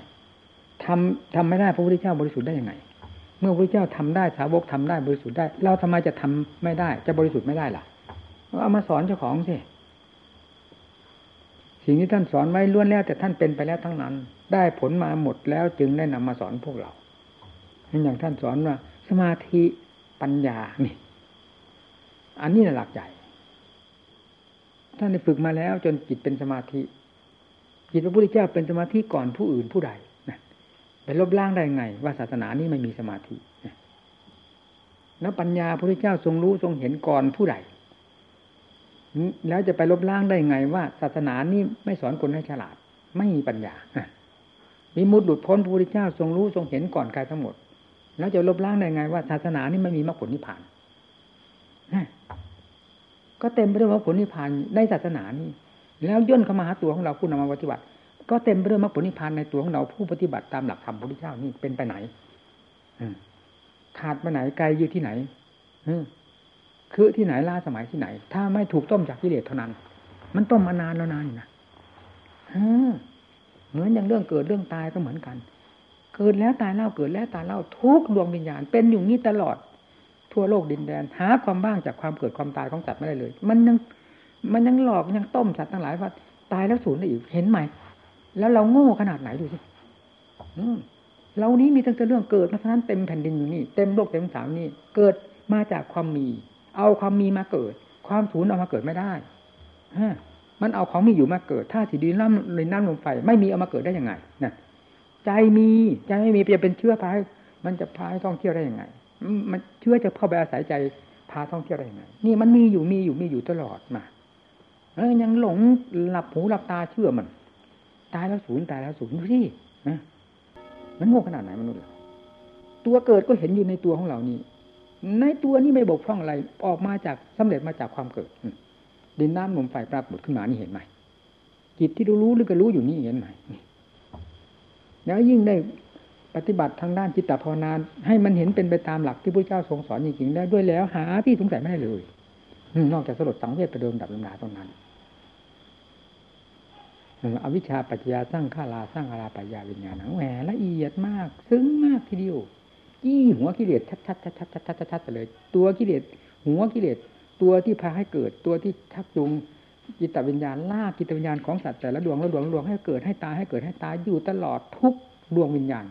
ทำทำไม่ได้พระพุทธเจ้าบริสุทธิ์ได้ยังไง เมื่อพระพุทธเจ้าทำได้สาวกทำได้บริสุทธิ์ได้ เราทำไมจะทำไม่ได้ จะบริสุทธิ์ไม่ได้ล่ะเอามาสอนเจ้าของสิสิ่งที่ท่านสอนไว้ล้วนแล้วแต่ท่านเป็นไปแล้วทั้งนั้น ได้ผลมาหมดแล้วจึงได้นำมาสอนพวกเราอย่างท่านสอนว่า สมาธิปัญญานี่ อันนี้นหลักใหญ่ ท่านได้ฝึกมาแล้วจนจิตเป็นสมาธิ จิตพระพุทธเจ้าเป็นสมาธิก่อนผู้อื่นผู้ใด ไปลบล้างได้ไง ว่าศาสนานี้ไม่มีสมาธิแล้วปัญญาพระพุทธเจ้าทรงรู้ทรงเห็นก่อนผู้ใดแล้วจะไปลบล้างได้ไงว่าศาสนานี้ไม่สอนคนให้ฉลาด ไม่มีปัญญามีมุดหลุดพ้นพระพุทธเจ้าทรงรู้ทรงเห็นก่อนใครทั้งหมด แล้วจะลบล้างได้ไงว่าศาสนานี้ไม่มีมรรคผลนิพพานก็เต็มไปด้วยมรรคผลนิพพานในศาสนานี้แล้วย่นเข้ามาหาตัวของเราผู้นำมาปฏิบัติ ก็เต็มไปด้วยมรรคผลนิพพานในตัวของเราผู้ปฏิบัติตามหลักธรรมพระพุทธเจ้านี่เป็นไปไหนขาดไปไหนไกลอยู่ที่ไหนคือที่ไหนล่าสมัยที่ไหน ถ้าไม่ถูกต้มจากกิเลสเท่านั้น มันต้มมานานแล้วนานนะเหมือนอย่างเรื่องเกิดเรื่องตายก็เหมือนกัน เกิดแล้วตายเล่าเกิดแล้วตายเล่าทุกดวงวิญญาณ เป็นอยู่นี้ตลอด ทั่วโลกดินแดน หาความบ้างจากความเกิดความตายของสัตว์ไม่ได้เลย มันยังมันยังหลอกยังต้มสัตว์ทั้งหลายว่าตายแล้วสูญได้อีกเห็นไหม แล้วเราโง่ขนาดไหนดูสิเรานี้มีตั้งแต่เรื่องเกิดเพราะฉะนั้นเต็มแผ่นดินอยู่นี่ เต็มโลกเต็มสามนี่ เกิดมาจากความมี เอาความมีมาเกิด ความสูญเอามาเกิดไม่ได้ฮมันเอาของมีอยู่มาเกิด ถ้าสีดินน้ำในน้ำลมไฟไม่มีเอามาเกิดได้ยังไงนะใจมีใจไม่มีจะเป็นเชื้อพายมันจะพาให้ท่องเที่ยวได้ยังไง มันเชื่อจะเข้าไปอาศัยใจพาท่องเที่ยวได้ยังไง นี่มันมีอยู่มีอยู่มีอยู่ตลอดมาเออยังหลงหลับหูหลับตาเชื่อมัน ตายแล้วศูนย์ตายแล้วศูนย์ดูสิมันโง่ขนาดไหนมนุษย์ตัวเกิดก็เห็นอยู่ในตัวของเรานี่ในตัวนี้ไม่บกพร่องอะไร ออกมาจากสำเร็จมาจากความเกิดดินน้ำลมไฟปรากฏขึ้นมานี่เห็นไหมจิตที่รู้รู้หรือก็รู้อยู่นี่เห็นไหมแล้วยิ่งได้ปฏิบัติทางด้านจิตตภาวนาให้มันเห็นเป็นไปตามหลักที่พระเจ้าทรงสอนจริงๆได้ด้วยแล้วหาที่สงสัยไม่ได้เลยนอกจากสลดสังเวชไปเดิมดับลำดาตรงนั้น อวิชชาปัจจยาสร้างข้าราสร้างอาราปัญญาวิญญาณแหมละเอียดมาก ซึ้งมากทีเดียวยี่หัวกิเลสชัดชัดชัดชัดชัดชัดชัดเลย ตัวกิเลสหัวกิเลสตัวที่พาให้เกิดตัวที่ทักจูงจิตวิญญาณล่าจิตวิญญาณของสัตว์แต่ละดวงละดวงดวงให้เกิดให้ตายให้เกิดให้ตายอยู่ตลอดทุกดวงวิญญาณ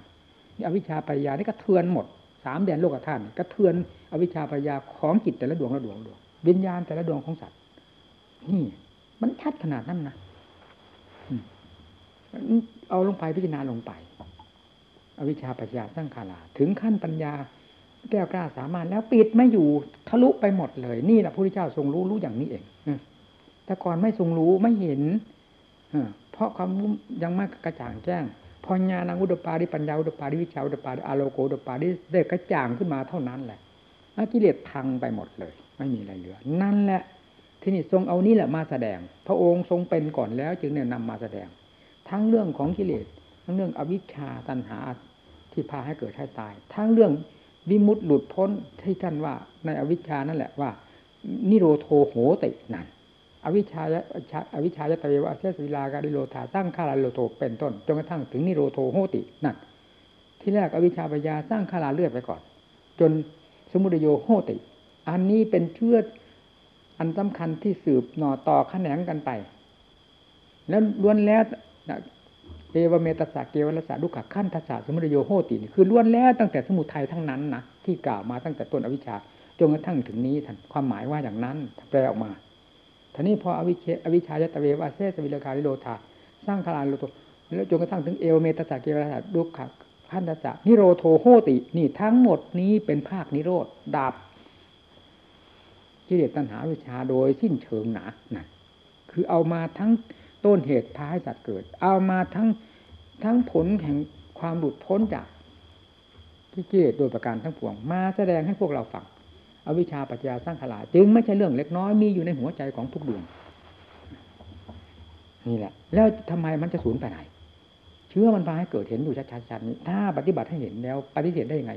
อวิชชาปัญญานี่ก็เทือนหมดสามแดนโลกธาตุก็เทือนอวิชชาปัญญาของจิตแต่ละดวงละดวงดวงวิญญาณแต่ละดวงของสัตว์นี่มันชัดขนาดนั้นนะ เอาลงไปพิจารณาลงไป อวิชชาปัญญาตั้งขาลาถึงขั้นปัญญา แก้วกล้าสามารถแล้วปิดไม่อยู่ทะลุไปหมดเลย นี่แหละพระพุทธเจ้าทรงรู้รู้อย่างนี้เองแต่ก่อนไม่ทรงรู้ไม่เห็นเพราะความยังไม่กระจ่างแจ้งพอญาณอุดปาริปัญญาอุดปาริวิชาอุดปาริอาโลโกอุดปาริได้กระจ่างขึ้นมาเท่านั้นแหละกิเลสพังไปหมดเลย ไม่มีอะไรเหลือ นั่นแหละที่นี่ทรงเอานี่แหละมาแสดง พระองค์ทรงเป็นก่อนแล้ว จึงเนี่ยนำมาแสดง ทั้งเรื่องของกิเลสทั้งเรื่องอวิชชาตัณหาที่พาให้เกิดให้ตาย ทั้งเรื่องวิมุตติหลุดพ้นที่ท่านว่าในอวิชชานั่นแหละว่า นิโรโทโหตินั่นอวิชชาอวิชชายตเววะเสสวิลาการิโลธาสร้างคาราโลโทเป็นต้นจนกระทั่งถึงนิโรโทโหตินั่นที่แรกอวิชชาปัญญาสร้างคาราเลือดไปก่อน จนสมุทโยโหติ อันนี้เป็นเชื่ออันสำคัญที่สืบหน่อต่อขแขนงกันไป แล้วล้วนแล้ว เอวเมตสาเกวรสาดุขขั้นทัศสสมุทโยโหตินี่คือล้วนแล้วตั้งแต่สมุทัยทั้งนั้นนะที่กล่าวมาตั้งแต่ต้นอวิชชาจนกระทั่งถึงนี้ท่านความหมายว่าอย่างนั้นแปลออกมาท่านี้พออวิเชอวิชายตเววาเซสวิลคาริโลธาสร้างคาราโลโตแล้วจนกระทั่งถึงเอวเมตสาเกวราดุขะขั้นตจะนิโรโทโหตินี่ทั้งหมดนี้เป็นภาคนิโรธดับกิเลสตัณหาวิชาโดยสิ้นเชิงหนานั่นคือเอามาทั้ง ต้นเหตุพาให้สัตว์เกิด เอามาทั้งทั้งผลแห่งความหลุดพ้นจากกิเลสโดยประการทั้งปวง มาแสดงให้พวกเราฟังอวิชชาปัจจยาสร้างขลาจึงไม่ใช่เรื่องเล็กน้อยมีอยู่ในหัวใจของทุกดวงนี่แหละ แล้วทำไมมันจะสูญไปไหน เชื่อมันพาให้เกิดเห็นอยู่ชัดๆนี้ถ้าปฏิบัติให้เห็นแล้ว ปฏิเสธได้ยังไง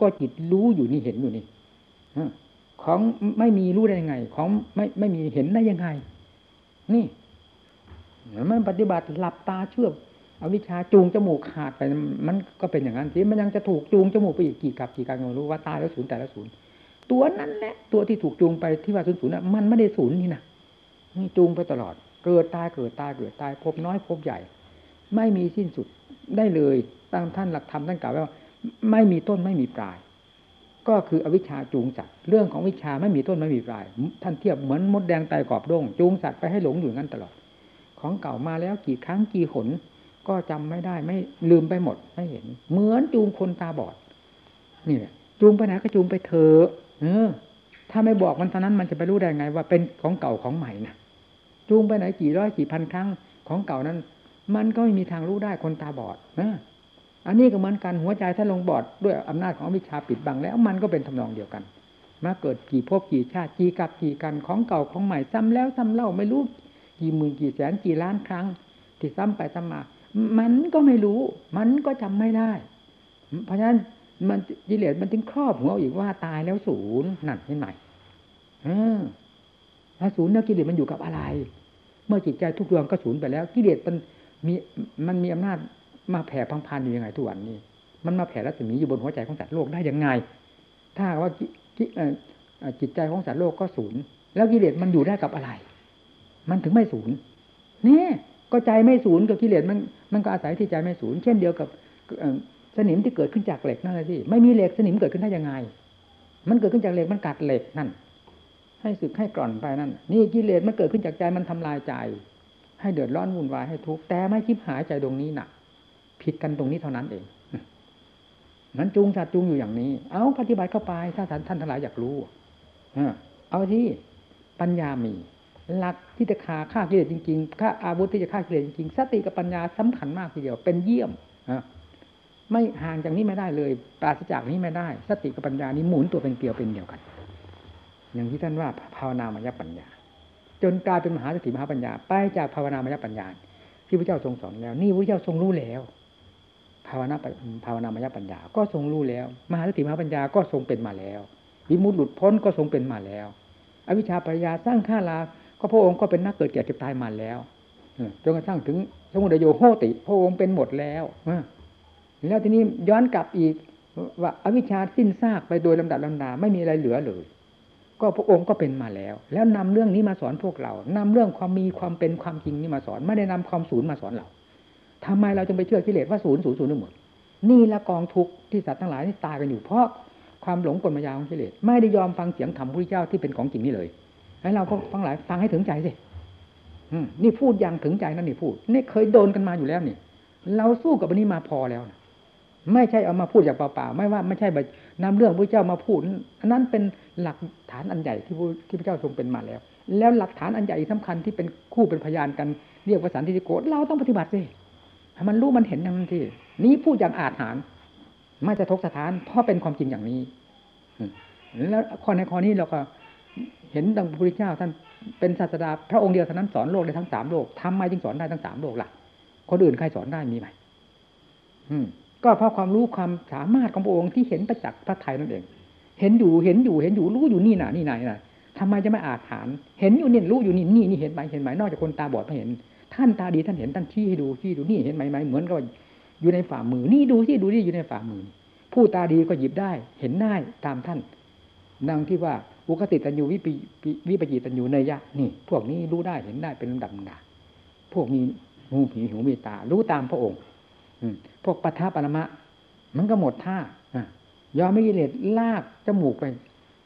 ก็จิตรู้อยู่นี่เห็นอยู่นี่ของไม่มีรู้ได้ยังไง ของไม่ไม่มีเห็นได้ยังไง นี่ มันปฏิบัติหลับตาเชื่ออวิชชาจูงจมูกขาดไปมันก็เป็นอย่างนั้นทีมันยังจะถูกจูงจมูกไปอีกกี่กับกี่การไม่รู้ว่าตายแล้วศูนย์แต่ละศูนย์ตัวนั้นแหละตัวที่ถูกจูงไปที่ว่าศูนย์ศูนย์มันไม่ได้ศูนย์นี่นะนี่จูงไปตลอด เกิดตายเกิดตายเกิดตายพบน้อยพบใหญ่ ไม่มีสิ้นสุดได้เลยตั้งท่านหลักธรรมท่านกล่าวไว้ว่า ไม่มีต้นไม่มีปลาย ก็คืออวิชชาจูงสัตว์เรื่องของวิชาไม่มีต้นไม่มีปลาย ท่านเทียบเหมือนมดแดงไตกรอบด้งจูงสัตว์ไปให้หลงอยู่งั้นตลอด ของเก่ามาแล้วกี่ครั้งกี่หน ก็จำไม่ได้ไม่ลืมไปหมดไม่เห็น เหมือนจูงคนตาบอด นี่แหละจูงไปไหนก็จูงไปเถอะเออ ถ้าไม่บอกมันเท่านั้นมันจะไปรู้ได้ไง ว่าเป็นของเก่าของใหม่นะจูงไปไหนกี่ร้อยกี่พันครั้งของเก่านั้น มันก็ไม่มีทางรู้ได้คนตาบอดนะอันนี้ก็เหมือนกันหัวใจถ้าลงบอดด้วยอำนาจของวิชาปิดบังแล้วมันก็เป็นทำนองเดียวกัน มาเกิดกี่ภพกี่ชาติกี่กับกี่กันของเก่าของใหม่ซ้ำแล้วซ้ำเล่าไม่รู้ กี่หมื่นกี่แสนกี่ล้านครั้ง ที่ซ้ำไปซ้ำมา มันก็ไม่รู้ มันก็จำไม่ได้ เพราะฉะนั้นมันกิเลสมันถึงครอบหัวอีกว่าตายแล้วศูนย์นั่นเห็นไหมเออถ้าศูนย์แล้วกิเลสมันอยู่กับอะไร เมื่อจิตใจทุกดวงก็ศูนย์ไปแล้ว กิเลสมันมีมันมีอำนาจมาแผ่พังพันอยู่ยังไงทุกวันนี้ มันมาแผ่รัศมีอยู่บนหัวใจของสัตว์โลกได้ยังไง ถ้าว่าจิตใจของสัตว์โลกก็ศูนย์แล้วกิเลสมันอยู่ได้กับอะไร มันถึงไม่ศูนย์นี่ก็ใจไม่ศูนย์กับกิเลสมันมันก็อาศัยที่ใจไม่ศูนย์เช่นเดียวกับสนิมที่เกิดขึ้นจากเหล็กนั่นแหละที่ไม่มีเหล็กสนิมเกิดขึ้นได้ยังไง มันเกิดขึ้นจากเหล็กมันกัดเหล็กนั่น ให้สึกให้กร่อนไปนั่น นี่กิเลสมันเกิดขึ้นจากใจมันทำลายใจ ให้เดือดร้อนวุ่นวายให้ทุกข์แต่ไม่คิดหายใจตรงนี้หนักผิดกันตรงนี้เท่านั้นเองนั้นจูงสัตว์จูงอยู่อย่างนี้ เอาปฏิบัติเข้าไปถ้าท่านท่านทั้งหลายอยากรู้เอาที่ปัญญามี หลักที่จะฆ่าฆ่ากิเลสจริงๆฆ่าอาวุธที่จะฆ่ากิเลสจริงๆสติกับปัญญาสำคัญมากทีเดียว เป็นเยี่ยมไม่ห่างจากนี้ไม่ได้เลย ปราศจากนี้ไม่ได้ สติกับปัญญานี้หมุนตัวเป็นเกลียวเป็นเดียวกัน อย่างที่ท่านว่าภาวนามยปัญญา จนกลายเป็นมหาสติมหาปัญญา ไปจากภาวนามยปัญญา ที่พระเจ้าทรงสอนแล้ว นี่พระเจ้าทรงรู้แล้ว ภาวนาภาวนามยปัญญา ก็ทรงรู้แล้ว มหาสติมหาปัญญาก็ทรงเป็นมาแล้ววิมุตติหลุดพ้นก็ทรงเป็นมาแล้ว อวิชชาปัญญาสร้างข้าลา ก็พระองค์ก็เป็นนักเกิดแก่เจ็บตายมาแล้วจนกระทั่งถึงสมุทัยโยโหติ พระองค์เป็นหมดแล้วแล้วทีนี้ย้อนกลับอีกว่าอวิชชาสิ้นซากไปโดยลำดับลำดาไม่มีอะไรเหลือเลย ก็พระองค์ก็เป็นมาแล้ว แล้วนำเรื่องนี้มาสอนพวกเรานำเรื่องความมีความเป็นความจริงนี้มาสอน ไม่ได้นำความศูนย์มาสอนเราทำไมเราจึงไปเชื่อกิเลสว่าศูนย์ศูนย์ศูนย์ทั้งหมด นี่ละกองทุกข์ที่สัตว์ทั้งหลายนี่ตายกันอยู่เพราะความหลงกลมายาของกิเลสไม่ได้ยอมฟังเสียงธรรมพระเจ้าที่เป็นของจริงนี่เลย ให้เราก็ฟังหลายฟังให้ถึงใจสินี่พูดอย่างถึงใจนั่นนี่พูด นี่เคยโดนกันมาอยู่แล้วนี่ เราสู้กับอันนี้มาพอแล้วไม่ใช่เอามาพูดอย่างเปล่าๆไม่ว่าไม่ใช่แบบนำเรื่องพระเจ้ามาพูดอันนั้นเป็นหลักฐานอันใหญ่ที่ที่พระเจ้าทรงเป็นมาแล้ว แล้วหลักฐานอันใหญ่สำคัญที่เป็นคู่เป็นพยานกันเรียกว่าสันติโกเราต้องปฏิบัติสิให้มันรู้มันเห็นอย่างนั้นที่นี้พูดอย่างอาจหารไม่จะทกสถานเพราะเป็นความจริงอย่างนี้แล้วข้อในข้อนี้เราก็ เห็นดังพระพุทธเจ้าท่านเป็นศาสดาพระองค์เดียวเท่านั้นสอนโลกได้ทั้งสามโลกทำไมจึงสอนได้ทั้งสามโลกล่ะ คนอื่นใครสอนได้มีไหมอืม ก็เพราะความรู้ความสามารถของพระองค์ที่เห็นประจักษ์พระไทยนั่นเอง เห็นอยู่เห็นอยู่เห็นอยู่รู้อยู่นี่น่ะนี่ไหนน่ะทำไมจะไม่อาจฐานเห็นอยู่เนี่ยรู้อยู่นี่นี่นี่เห็นไหมเห็นไหมนอกจากคนตาบอดไม่เห็น ท่านตาดีท่านเห็นท่านชี้ให้ดูชี้ดูนี่เห็นไหมไหมเหมือนกับอยู่ในฝ่ามือ นี่ดูที่ดูนี่อยู่ในฝ่ามือ ผู้ตาดีก็หยิบได้ เห็นได้ตามท่าน ดังที่ว่า อุคติตันยูวิปวิปจิตันยูเนยะนี่ พวกนี้รู้ได้เห็นได้เป็นลำดับลำดาพวกมีหูผีหูมีตา รู้ตามพระองค์พวกปัทภปรมะ มันก็หมดท่ายอมไม่กิเลสลากจมูกไป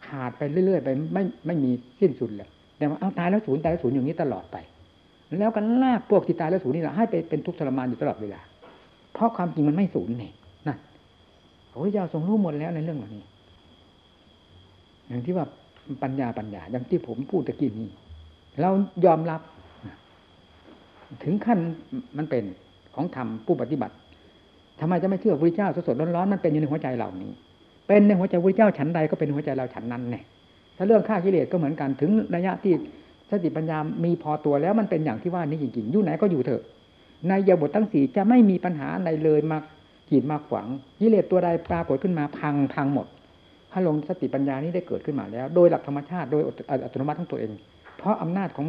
ขาดไปเรื่อยๆไปไม่ไม่มีสิ้นสุดเลยแต่ว่าเอาตายแล้วศูนย์ตายแล้วศูนย์อย่างนี้ตลอดไป แล้วกันลากพวกที่ตายแล้วศูนย์นี่แหละให้ไปเป็นทุกข์ทรมานอยู่ตลอดเวลา เพราะความจริงมันไม่ศูนย์นี่นั่นพระพุทธเจ้าทรงรู้หมดแล้วในเรื่องเหล่านี้ อย่างที่ว่า ปัญญาปัญญาอย่างที่ผมพูดตะกี้นี้เรายอมรับ ถึงขั้นมันเป็นของธรรมผู้ปฏิบัติทำไมจะไม่เชื่อพระเจ้าสดๆร้อนๆมันเป็นอยู่ในหัวใจเหล่านี้ เป็นในหัวใจพระเจ้าฉันใดก็เป็นหัวใจเราฉันนั้นเนี่ยถ้าเรื่องฆ่ากิเลสก็เหมือนกันถึงระยะที่สติปัญญามีพอตัวแล้วมันเป็นอย่างที่ว่านี้จริงๆอยู่ไหนก็อยู่เถอะ ในยาบททั้งสี่จะไม่มีปัญหาใดเลยมาขีดมาขวางกิเลสตัวใดปรากฏขึ้นมาพังพังหมด พระลงสติปัญญานี้ได้เกิดขึ้นมาแล้ว โดยหลักธรรมชาติโดยอัตโนมัติของตัวเอง เพราะอำนาจของ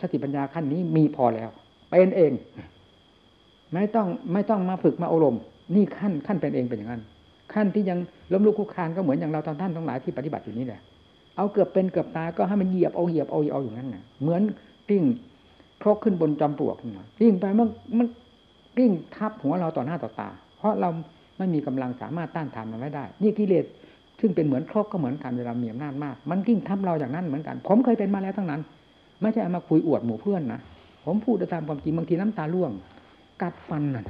สติปัญญาขั้นนี้มีพอแล้ว เป็นเอง ไม่ต้องไม่ต้องมาฝึกมาอบรมนี่ขั้นขั้นเป็นเองเป็นอย่างนั้น ขั้นที่ยังล้มลุกคุกคานก็เหมือนอย่างเราตอนท่านทั้งหลายที่ปฏิบัติอยู่นี้แหละเอาเกือบเป็นเกือบตายก็ให้มันเหยียบเอาเหยียบเอาเอาอย่างนั้นนะเหมือนปิ้งครกขึ้นบนจอมปลวกปิ้งไปมันมันปิ้งทับหัวเราต่อหน้าต่อตา เพราะเราไม่มีกำลังสามารถต้านทานมันไว้ได้ นี่กิเลส ซึ่งเป็นเหมือนครกก็เหมือนกันเวลามีอำนาจมาก มันกิ้งทับเราอย่างนั้นเหมือนกัน ผมเคยเป็นมาแล้วทั้งนั้น ไม่ใช่เอามาคุยอวดหมู่เพื่อนนะผมพูดตามความจริงบางทีน้ำตาร่วง กัดฟันน่ะ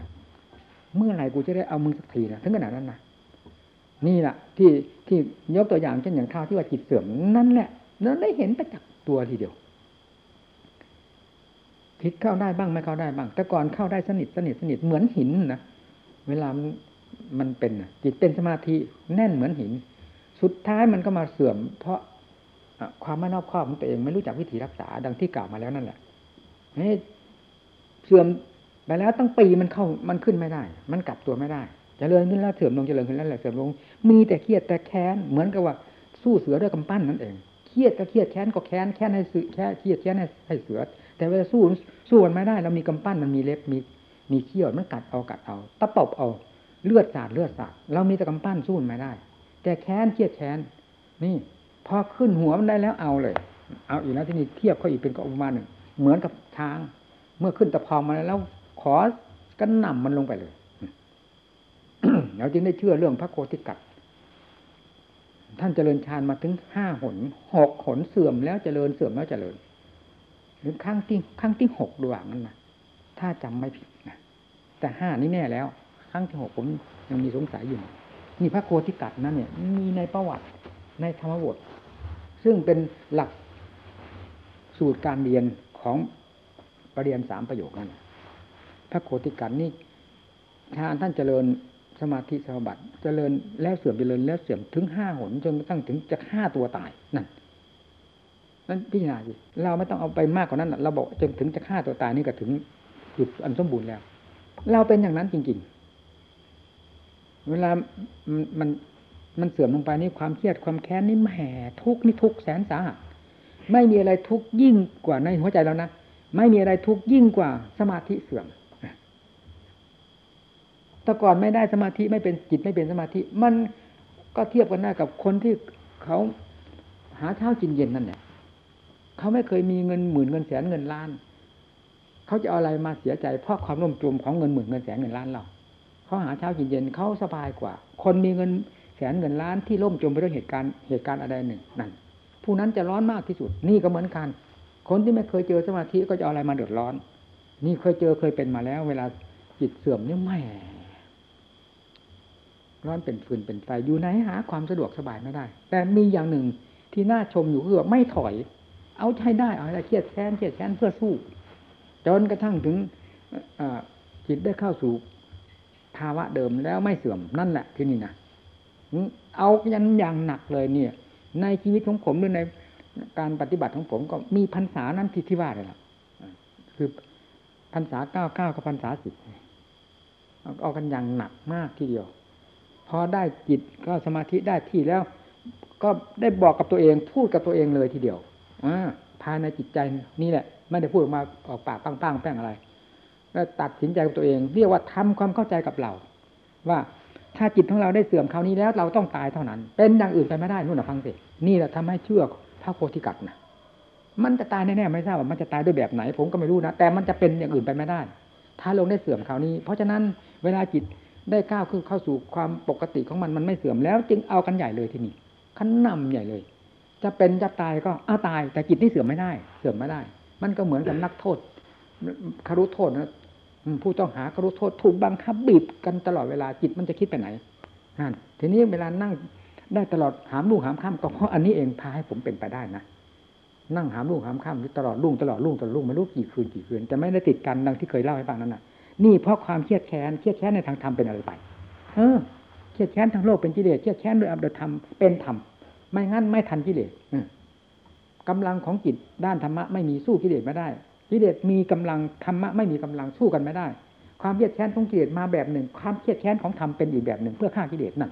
เมื่อไหร่กูจะได้เอามึงสักทีนะถึงขนาดนั้นนะนี่แหละที่ที่ยกตัวอย่างเช่นอย่างข้าวที่ว่าจิตเสื่อมนั่นแหละนั้นได้เห็นประจักษ์ตัวทีเดียวคิดเข้าได้บ้างไม่เข้าได้บ้าง แต่ก่อนเข้าได้สนิทสนิทสนิทเหมือนหินนะเวลามันเป็นจิตเป็นสมาธิแน่นเหมือนหิน สุดท้ายมันก็มาเสื่อม เพราะความไม่รอบคอบของตัวเองไม่รู้จักวิธีรักษาดังที่กล่าวมาแล้วนั่นแหละเสื่อมไปแล้วตั้งปีมันเข้ามันขึ้นไม่ได้ มันกลับตัวไม่ได้จเจริญขึ้นแล้วเสื่อมลงเจริญขึ้นแล้วเสื่อมลง มีแต่เครียดแต่แค้นเหมือนกับว่าสู้เสือด้วยกำปั้นนั่นเองเครียดก็เครียดแค้นก็แค้นแค้นให้สือแค่เครียดแค้นให้เสือ แต่เวลาสู้สู้มันไม่ได้เรามีกำปั้นมันมีเล็บมีมีเขี้ยวมันกัดเอากัดเอาตะปบเอาเลือดสาดเลือดสาดเรามีแต่กำปั้นสู้มันไม่ได้ แต่แค้นเครียดแค้นนี่พอขึ้นหัวมันได้แล้วเอาเลย เอาอีกแล้วที่นี่เทียบเขาอีกเป็นก็ประมาณหนึ่งเหมือนกับช้าง เมื่อขึ้นตะพองมาแล้ว ขอกันนำมันลงไปเลยเราจึงได้เชื่อเรื่องพระโคติกัดท่านเจริญฌานมาถึงห้าหนหกหนเสื่อมแล้วเจริญเสื่อมแล้วเจริญ หรือครั้งที่ครั้งที่หกดวงนั้นนะถ้าจำไม่ผิดนะแต่ห้านี่แน่แล้วครั้งที่หกผมยังมีสงสัยอยู่ นี่พระโคติกัดนั้นเนี่ย มีในประวัติในธรรมบท ซึ่งเป็นหลักสูตรการเรียนของปรริญญาสามประโยคนั่นพระโคติกันนี่ทานท่านเจริญสมาธิสมาบัติเจริญแล้วเสื่อมเจริญแล้วเสื่อมถึงห้าหนจนกระทั่งถึงจะฆ่าตัวตายนั่นนั่นพิจารณาสิเราไม่ต้องเอาไปมากกว่านั้นเราบอกจนถึงจะฆ่าตัวตายนี่ก็ถึงจุดอันสมบูรณ์แล้ว เราเป็นอย่างนั้นจริง ๆ เวลามันมันเสื่อมลงไปนี่ความเครียดความแค้นนี่แหมทุกนี่ทุกแสนสาหัสไม่มีอะไรทุกยิ่งกว่าในหัวใจเรานะไม่มีอะไรทุกยิ่งกว่าสมาธิเสื่อมแต่ก่อนไม่ได้สมาธิไม่เป็นจิตไม่เป็นสมาธิ มันก็เทียบกันได้กับคนที่เขาหาเช้ากินเย็นนั่นแหละเขาไม่เคยมีเงินหมื่นเงินแสนเงินล้าน เขาจะเอาอะไรมาเสียใจเพราะความร่มจมของเงินหมื่นเงินแสนเงินล้านเรา เขาหาเช้ากินเย็นเขาสบายกว่า คนมีเงินแสนเงินล้านที่ร่มจมไปด้วยเหตุการณ์เหตุการณ์อะไรหนึ่งนั่นผู้นั้นจะร้อนมากที่สุด นี่ก็เหมือนกัน คนที่ไม่เคยเจอสมาธิก็จะเอาอะไรมาเดือดร้อน นี่เคยเจอเคยเป็นมาแล้ว เวลาจิตเสื่อมนี่แหมร้อนเป็นฟืนเป็นไฟอยู่ไหนหา ความสะดวกสบายไม่ได้ แต่มีอย่างหนึ่งที่น่าชมอยู่คือไม่ถอย เอาใช้ได้เอาอะไรเครียดแค้นเครียดแค้นเพื่อสู้ จนกระทั่งถึงจิตได้เข้าสู่ ภาวะเดิมแล้วไม่เสื่อมนั่นแหละที่นี่นะเอายันอย่างหนักเลยเนี่ย ในชีวิตของผมหรือในการปฏิบัติของผมก็มีพรรษานั้นที่ที่ว่าเลยล่ะคือพรรษาเก้าเก้ากับพรรษาสิบเอากันอย่างหนักมากทีเดียว พอได้จิตก็สมาธิได้ที่แล้ว ก็ได้บอกกับตัวเอง พูดกับตัวเองเลยทีเดียวอภายในจิตใจนี่แหละ ไม่ได้พูดออกมาออกปากปังๆแป้งอะไร แล้วตัดสินใจกับตัวเอง เรียกว่าทำความเข้าใจกับเรา ว่าถ้าจิตของเราได้เสื่อมคราวนี้แล้วเราต้องตายเท่านั้น เป็นอย่างอื่นไปไม่ได้นู่นนะฟังสินี่แหละทำให้เชื่อพระโพธิกัตนะมันจะตายแน่ๆไม่ทราบว่ามันจะตายด้วยแบบไหน ผมก็ไม่รู้นะแต่มันจะเป็นอย่างอื่นไปไม่ได้ ถ้าลงได้เสื่อมคราวนี้ เพราะฉะนั้นเวลาจิตได้ก้าวขึ้นเข้าสู่ความปกติของมันมันไม่เสื่อมแล้ว จึงเอากันใหญ่เลยที่นี่ขั้นนำใหญ่เลย จะเป็นจะตายก็อ้าตาย แต่จิตที่เสื่อมไม่ได้ เสื่อมไม่ได้ มันก็เหมือนกับนักโทษคารุโทษนะ ผู้ต้องหาคารุโทษถูกบังคับบีบกันตลอดเวลาจิตมันจะคิดไปไหนนั่นทีนี้เวลานั่งได้ตลอดหามลูกหามข้ามก็เพราะอันนี้เองพาให้ผมเป็นไปได้นะนั่งหามลูกหามข้ามตลอดลุ่งตลอดลุ่งตลอดลุ่งไม่รู้กี่คืนกี่คืนจะไม่ได้ติดกันดังที่เคยเล่าให้ฟังนั้นน่ะ นี่เพราะความเครียดแค้นเครียดแค้นในทางธรรมเป็นอะไรไป เออเครียดแค้นทางโลกเป็นกิเลสเครียดแค้นโดยอำนาจธรรมเป็นธรรมไม่งั้นไม่ทันกิเลสกำลังของจิตด้านธรรมะไม่มีสู้กิเลสไม่ได้ กิเลสมีกำลังธรรมะไม่มีกำลังสู้กันไม่ได้ ความเครียดแค้นของกิเลสมาแบบหนึ่ง ความเครียดแค้นของธรรมเป็นอีกแบบหนึ่ง เพื่อฆ่ากิเลสนั่น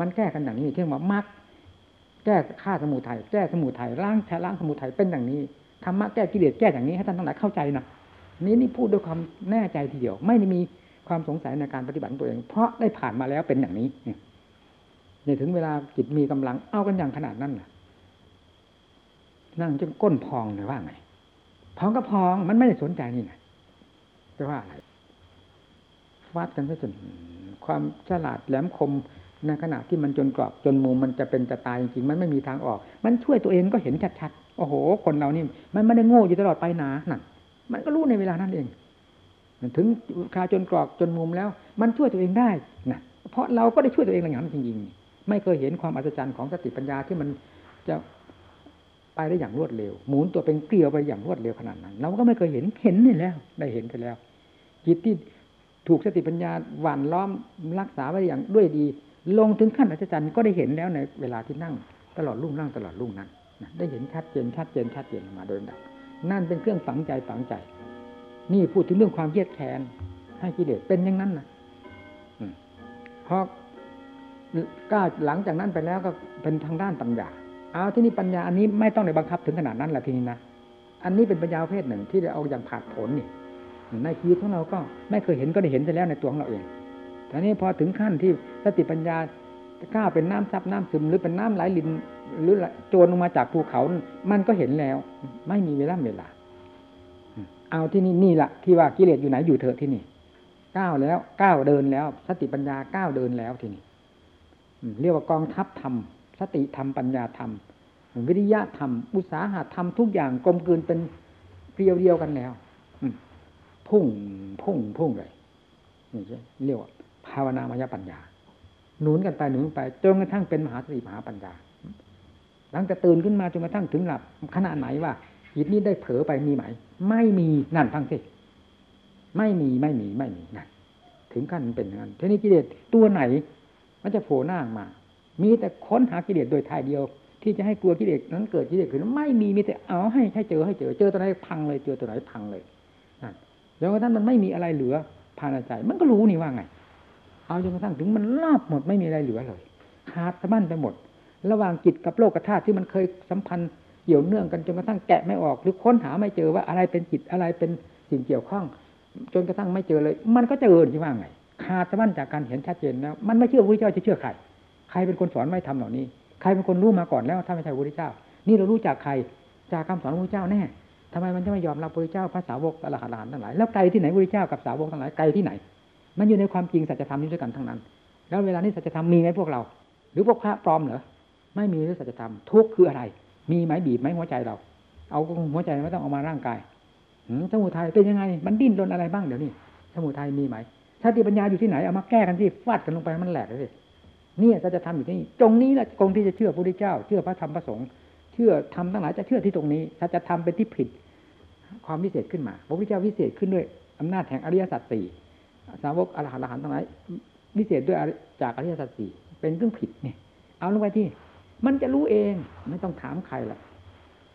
มันแก้กันอย่างนี้เรียกว่ามักแก้ฆ่าสมุทัยแก้สมุทัยล้างแล้างสมุทัยเป็นอย่างนี้ธรรมะแก้กิเลสแก้อย่างนี้ให้ท่านทั้งหลายเข้าใจนะนี่นี่พูดด้วยความแน่ใจทีเดียว ไม่ได้มีความสงสัยในการปฏิบัติตัวเอง เพราะได้ผ่านมาแล้วเป็นอย่างนี้เนี่ยถึงเวลาจิตมีกำลังเอากันอย่างขนาดนั้นนะนั่งจนก้นพองเลยว่าไง พองก็พองมันไม่ได้สนใจนี่ไงจะว่าอะไรวัดกันซะจนความฉลาดแหลมคมในขณะที่มันจนกรอบจนมุมมันจะเป็นจะตายจริงๆมันไม่มีทางออก มันช่วยตัวเองก็เห็นชัดๆโอ้โห คนเรานี่ มันไม่ได้โง่อยู่ตลอดไปนานั่นมันก็รู้ในเวลานั้นเองถึงคาจนกรอกจนมุมแล้ว มันช่วยตัวเองได้นะเพราะเราก็ได้ช่วยตัวเองอย่างนั้นจริงๆไม่เคยเห็นความอัศจรรย์ของสติปัญญาที่มันจะ ไปได้อย่างรวดเร็ว หมุนตัวเป็นเกลียวไปอย่างรวดเร็วขนาดนั้น เราก็ไม่เคยเห็นเห็นนี่แล้ว ได้เห็นไปแล้ว จิตที่ถูกสติปัญญาหว่านล้อมรักษาไว้อย่างด้วยดี ลงถึงขั้นอัศจรรย์ก็ได้เห็นแล้วในเวลาที่นั่ง ตลอดรุ่งนั่งตลอดรุ่งนั้นได้เห็นชัดเจนชัดเจนชัดเจนมาโดยลำดับนั่นเป็นเครื่องฝังใจฝังใจ นี่พูดถึงเรื่องความเครียดแค้นให้กิเลสเป็นอย่างนั้นนะเพราะก้าหลังจากนั้นไปแล้วก็เป็นทางด้านปัญญา เอาที่นี่ปัญญาอันนี้ไม่ต้องในบังคับถึงขนาดนั้นแหละทีนี้นะอันนี้เป็นปัญญาประเภทหนึ่งที่เราเอาอย่างผาดผลนี่ในชีวิตของเราก็ไม่เคยเห็นก็ได้เห็นไปแล้วในตัวของเราเองแต่นี้พอถึงขั้นที่สติปัญญาก้าเป็นน้ำซับน้ำซึมหรือเป็นน้ำไหลลินหรือโจรลงมาจากภูเขา มันก็เห็นแล้ว ไม่มีเวลาเวลา เอาที่นี่นี่แหละที่ว่ากิเลสอยู่ไหนอยู่เถอะที่นี่ก้าวแล้วก้าวเดินแล้ว สติปัญญาก้าวเดินแล้วที่นี่เรียกว่ากองทัพธรรม สติธรรมปัญญาธรรม วิริยะธรรม อุตสาหะธรรมทุกอย่างกลมกลืนเป็นเกลียวเดียวกันแล้วพุ่งพุ่งพุ่งเลยนี่ใช่เรียกว่าภาวนามายปัญญา หนุนกันไปหนุนไปจนกระทั่งเป็นมหาสติมหาปัญญา หลังจากตื่นขึ้นมาจนกระทั่งถึงหลับขณะไหนว่าจิตนี้ได้เผลอไปมีไหม ไม่มีนั่นทั้งสิ้นไม่มีไม่มีไม่มีนั่นถึงขั้นเป็นอย่างนั้นทีนี้กิเลสตัวไหน มันจะโผล่หน้ามา มีแต่ค้นหากิเลสโดยทายเดียว ที่จะให้กลัวกิเลสนั้นเกิดกิเลสขึ้นไม่มีมีแต่เอาให้ให้เจอให้เจอเจอตัวไหนพังเลยเจอตัวไหนพังเลยนั่นจนกระทั่งมันไม่มีอะไรเหลือภายในใจ มันก็รู้นี่ว่าไง เอาจนกระทั่งถึงมันลาบหมดไม่มีอะไรเหลือเลยขาดสะบั้นไปหมด ระหว่างจิตกับโลกธาตุที่มันเคยสัมพันธ์เกี่ยวเนื่องกันจนกระทั่งแกะไม่ออก หรือค้นหาไม่เจอว่าอะไรเป็นจิตอะไรเป็นสิ่งเกี่ยวข้อง จนกระทั่งไม่เจอเลย มันก็เจอที่ว่าไงขาดสะบั้นจากการเห็นชัดเจนแล้วมันไม่เชื่อพระเจ้าจะเชื่อใคร ใครเป็นคนสอนไม่ทำเหล่านี้ ใครเป็นคนรู้มาก่อนแล้วถ้าไม่ใช่พระพุทธเจ้า นี่เรารู้จากใคร จากคำสอนพระพุทธเจ้าแน่ทำไมมันจะไม่ยอมรับพระพุทธเจ้าพระสาวกอรหันต์ทั้งหลายแล้วไกลที่ไหนพระพุทธเจ้ากับสาวกทั้งหลายไกลที่ไหน มันอยู่ในความจริงสัจธรรมนี้ด้วยกันทั้งนั้น แล้วเวลานี้สัจธรรมมีไหมพวกเรา หรือพวกพระปลอมเหรอไม่มีหรือสัจธรรมทุกคืออะไร มีไหมบีบไหมหัวใจเรา เอาหัวใจไม่ต้องเอามาร่างกายสมุทัยเป็นยังไง มันดิ้นรนอะไรบ้างเดี๋ยวนี้สมุทัยมีไหมชาติปัญญาอยู่ที่ไหนเอามาแก้กันที่ฟาดกันลงไปมันแหลกเลย นี่จะจะทำอยู่ที่นี่ตรงนี้แหละตรงที่จะเชื่อพระพุทธเจ้า เชื่อพระธรรมพระสงฆ์เชื่อทำทั้งหลายจะเชื่อที่ตรงนี้ถ้าจะทำเป็นที่ผิดความวิเศษขึ้นมา พระพุทธเจ้าวิเศษขึ้นด้วยอำนาจแห่งอริยสัจสี่สาวกอรหันต์ทั้งหลายวิเศษด้วยจากอริยสัจสี่เป็นเรื่องผิดเนี่ย เอาลงไปที่ มันจะรู้เองไม่ต้องถามใครละ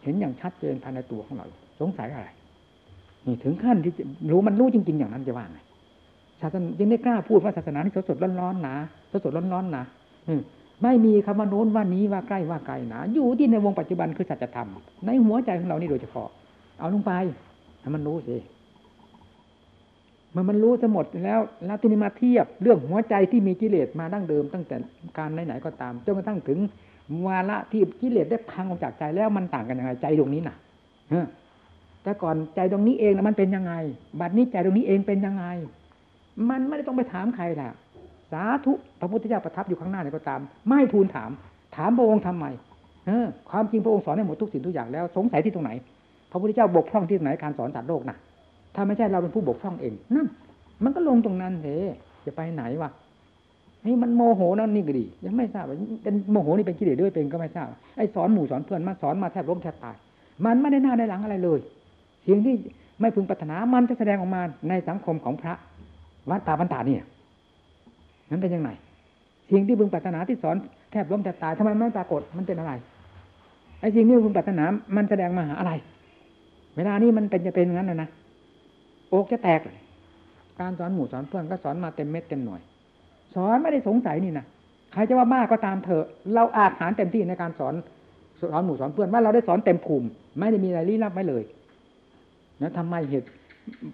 เห็นอย่างชัดเจนภายในตัวของเรา สงสัยอะไร นี่ถึงขั้นที่รู้มันรู้จริง ๆ อย่างนั้นจะว่าไงศาสนายังได้กล้าพูดว่าศาสนาที่สดสดร้อนๆนะ สดสดร้อนๆนะไม่มีคำว่าโน้นว่านี้ว่าใกล้ว่าไกลนะอยู่ที่ในวงปัจจุบันคือสัจธรรมในหัวใจของเรานี่โดยเฉพาะ เอาลงไปให้มันรู้สิมันมันรู้ทั้งหมดแล้ว แล้วที่นี่มาเทียบเรื่องหัวใจที่มีกิเลสมาดั้งเดิม ตั้งแต่การไหนๆก็ตามจนกระทั่งถึงวาระที่กิเลสได้พังออกจากใจแล้วมันต่างกันยังไงใจตรงนี้น่ะแต่ก่อนใจตรงนี้เองนะมันเป็นยังไง บัดนี้ใจตรงนี้เองเป็นยังไง มันไม่ได้ต้องไปถามใครแหละ สาธุพระพุทธเจ้าประทับอยู่ข้างหน้าเนี่ยก็ตาม ไม่ทูลถาม ถามพระองค์ทำไมเออความจริงพระองค์สอนให้หมดทุกสิ่งทุกอย่างแล้วสงสัยที่ตรงไหน พระพุทธเจ้าบกพร่องที่ไหนการสอนสัตว์โลกนะถ้าไม่ใช่เราเป็นผู้บกพร่องเองนั่นมันก็ลงตรงนั้นเถอะจะไปไหนวะนี่มันโมโหนั่นนี่ก็ดี ยังไม่ทราบว่าเป็นโมโหนี่เป็นกิเลสด้วยเป็นก็ไม่ทราบไอ้สอนหมู่สอนเพื่อนมาสอนมาแทบล้มแทบตาย มันไม่ได้หน้าได้หลังอะไรเลยสิ่งที่ไม่พึงปรารถนามันจะแสดงออกมาในสังคมของพระวัดป่าบรรดาเนี่ย นั้นเป็นยังไงสิ่งที่พึงปรารถนาที่สอนแทบล้มแทบตายทำไมไม่ปรากฏมันเป็นอะไรไอ้สิ่งที่พึงปรารถนามันแสดงมาหาอะไร เวลานี้มันเป็นจะเป็นงั้นนะนะโอกจะแตกเลยการสอนหมู่สอนเพื่อนก็สอนมาเต็มเม็ดเต็มหน่วย สอนไม่ได้สงสัยนี่นะใครจะว่าบ้าก็ตามเถอะเราอาจหารเต็มที่ในการสอนสอนหมู่สอนเพื่อนว่าเราได้สอนเต็มภูมิ ไม่ได้มีอะไรลี้ลับไม่เลยนะทำไมเหตุ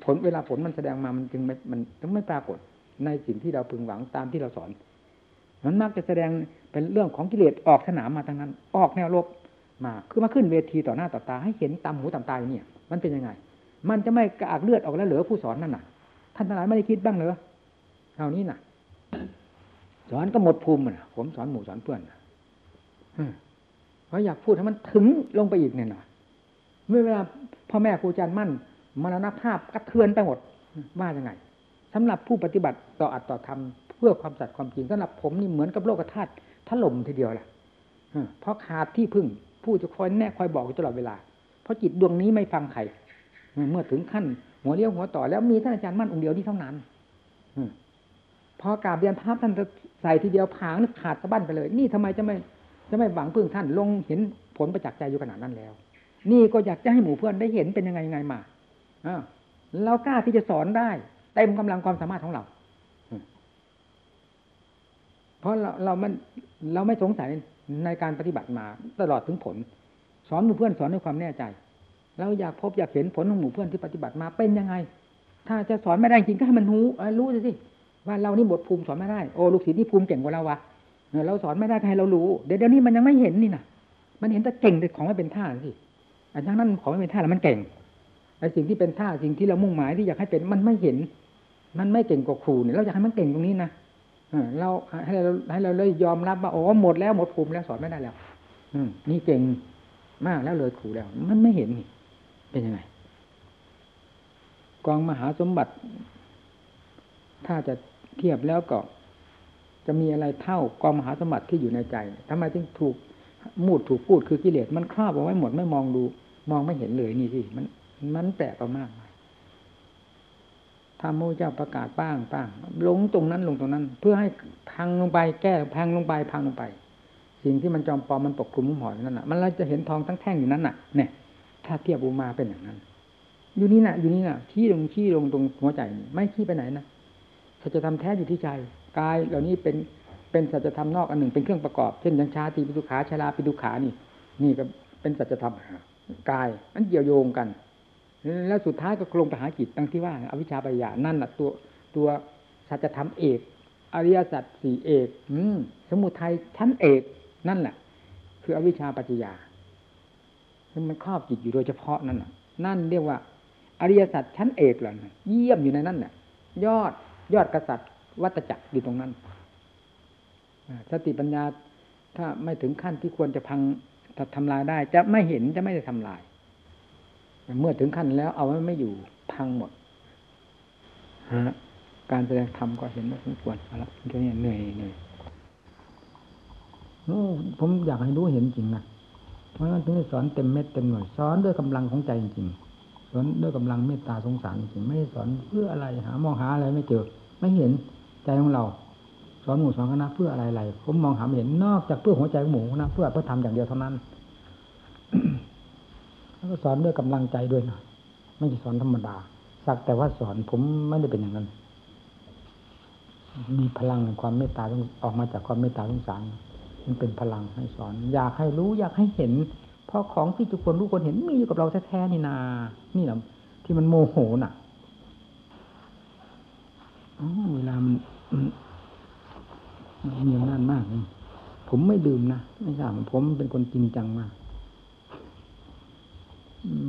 ผลเวลาผลมันแสดงมามันจึงไม่มันถึงไม่ปรากฏ ในสิ่งที่เราพึงหวังตามที่เราสอนมันมักจะแสดงเป็นเรื่องของกิเลสออกสนามมาทั้งนั้น ออกแนวรบมาคือมาขึ้นเวทีต่อหน้าต่อตา ให้เห็นตามหูตามตาเนี่ย มันเป็นยังไง มันจะไม่กระอักเลือดออกแล้วเหลือผู้สอนนั่นน่ะ ท่านทั้งหลายไม่ได้คิดบ้างเหรอเท่านี้น่ะ สอนก็หมดภูมินะผมสอนหมู่สอนเพื่อนเพราะอยากพูดให้มันถึงลงไปอีกเนี่ยนะเมื่อเวลาพ่อแม่ครูอาจารย์มั่นมรณภาพกระเทือนไปหมดว่ายังไง สำหรับผู้ปฏิบัติต่ออัตต่อธรรมเพื่อความสัตย์ความจริงสำหรับผมนี่เหมือนกับโลกธาตุถล่มทีเดียวแหละเพราะขาดที่พึ่ง ผู้จะคอยแน่คอยบอกตลอดเวลา เพราะจิตดวงนี้ไม่ฟังใครเมื่อถึงขั้นหัวเลี้ยวหัวต่อแล้วมีท่านอาจารย์มั่นองค์เดียวที่เท่านั้นพอกราบเรียนพระท่านจะใส่ทีเดียวผางนึกขาดสะบั้นไปเลย นี่ทำไมจะไม่จะไม่หวังพึ่งท่านลงเห็นผลประจักษ์ใจอยู่ขนาดนั้นแล้ว นี่ก็อยากจะให้หมู่เพื่อนได้เห็นเป็นยังไงยังไงมาเรากล้าที่จะสอนได้ เต็มกำลังความสามารถของเราเพราะเราเรามันเราไม่สงสัยในการปฏิบัติมาตลอดถึงผล สอนหมู่เพื่อนสอนด้วยความแน่ใจเราอยากพบอยากเห็นผลของหมู่เพื่อนที่ปฏิบัติมาเป็นยังไง ถ้าจะสอนไม่ได้จริงก็ให้มันรู้รู้สิว่าเรานี่บทภูมิสอนไม่ได้โอ้ลูกศิษย์นี่ภูมิเก่งกว่าเราวะเราสอนไม่ได้ให้เรารู้เดี๋ยวเดี๋ยวนี้มันยังไม่เห็นนี่นะมันเห็นแต่เก่งแต่ของไม่เป็นท่าสิอันนั้นของไม่เป็นท่าแล้วมันเก่ง ไอ้สิ่งที่เป็นท่าสิ่งที่เรามุ่งหมายที่อยากให้เป็นมันไม่เห็น มันไม่เก่งกว่าครูเนี่ยเราอยากให้มันเก่งตรงนี้นะเราให้เราให้เราเลยยอมรับว่าโอ้หมดแล้วหมดภูมิแล้วสอนไม่ได้แล้ว อืมนี่เก่งมากแล้วเลยครูแล้ว มันไม่เห็นนี่ เป็นยังไง กองมหาสมบัติ ถ้าจะเทียบแล้วก็ จะมีอะไรเท่ากองมหาสมบัติที่อยู่ในใจทำไมถึงถูกมูดถูกพูดคือกิเลสมันครอบเอาไว้หมดไม่มองดู มองไม่เห็นเลยนี่สิมัน มันแปลกมากทำโมเจ้าประกาศป้างป้างลงตรงนั้นลงตรงนั้น เพื่อให้พังลงไปแก้พังลงไปพังลงไป สิ่งที่มันจอมปลอมมันปกคลุมห่อนั่นน่ะ มันเราจะเห็นทองทั้งแท่งอยู่นั้นน่ะเนี่ย ถ้าเทียบอุมาเป็นอย่างนั้น อยู่นี่น่ะ อยู่นี่น่ะขี้ลงขี้ลงตรงหัวใจไม่ขี้ไปไหนนะสัจธรรมแท้อยู่ที่ใจกายเหล่านี้เป็นเป็นสัจธรรมนอกอันหนึ่งเป็นเครื่องประกอบเช่นยังชาติปิดุขาชาลาปิดุขานี่ นี่ก็เป็นสัจธรรมกายมันเกี่ยวโยงกัน แล้วสุดท้ายก็ลงไปหาจิตตั้งที่ว่าอวิชชาปัญญานั่นแหละตัวตัวสัจธรรมเอก อริยสัจสี่เอกอืมสมุทัยชั้นเอกนั่นแหละ คืออวิชชาปัจจยาซึ่งมันครอบจิตอยู่โดยเฉพาะนั่นน่ะ นั่นเรียกว่า อริยสัจชั้นเอกเลยเยี่ยมอยู่ในนั้นเนี่ยยอดยอดกษัตริย์ วัตจักรอยู่ตรงนั้นสติปัญญาถ้าไม่ถึงขั้นที่ควรจะพังทำลายได้ จะไม่เห็นจะไม่ได้ทำลาย เมื่อถึงขั้นแล้วเอาไว้ไม่อยู่พังหมดฮะการแสดงธรรมก็เห็นว่าสมควรเอาละตัวนี้เหนื่อยเหนื่อยผมอยากให้รู้เห็นจริงนะเพราะฉะนั้นถึงได้สอนเต็มเม็ดเต็มหน่วยสอนด้วยกำลังของใจจริงสอนด้วยกำลังเมตตาสงสารจริงไม่ได้สอนเพื่ออะไรหามองหาอะไรไม่เจอ ไม่เห็นใจของเราสอนหมู่สอนคณะเพื่ออะไรๆผมมองหาไม่เห็นนอกจากเพื่อหัวใจหมู่คณะเพื่อเพื่อทำอย่างเดียวเท่านั้น แล้วก็สอนด้วยกำลังใจด้วยนะไม่ใช่สอนธรรมดา สักแต่ว่าสอนผมไม่ได้เป็นอย่างนั้น มีพลังในความเมตตาต้องออกมาจากความเมตตาสงสารมันเป็นพลังให้สอน อยากให้รู้อยากให้เห็น เพราะของที่ทุกคนรู้คนเห็นมีอยู่กับเราแท้ๆนี่นา นี่แหละที่มันโมโหน่ะเวลามันมีอำนาจมาก ผมไม่ดื่มนะ ไม่ทราบผมเป็นคนจริงจังมาก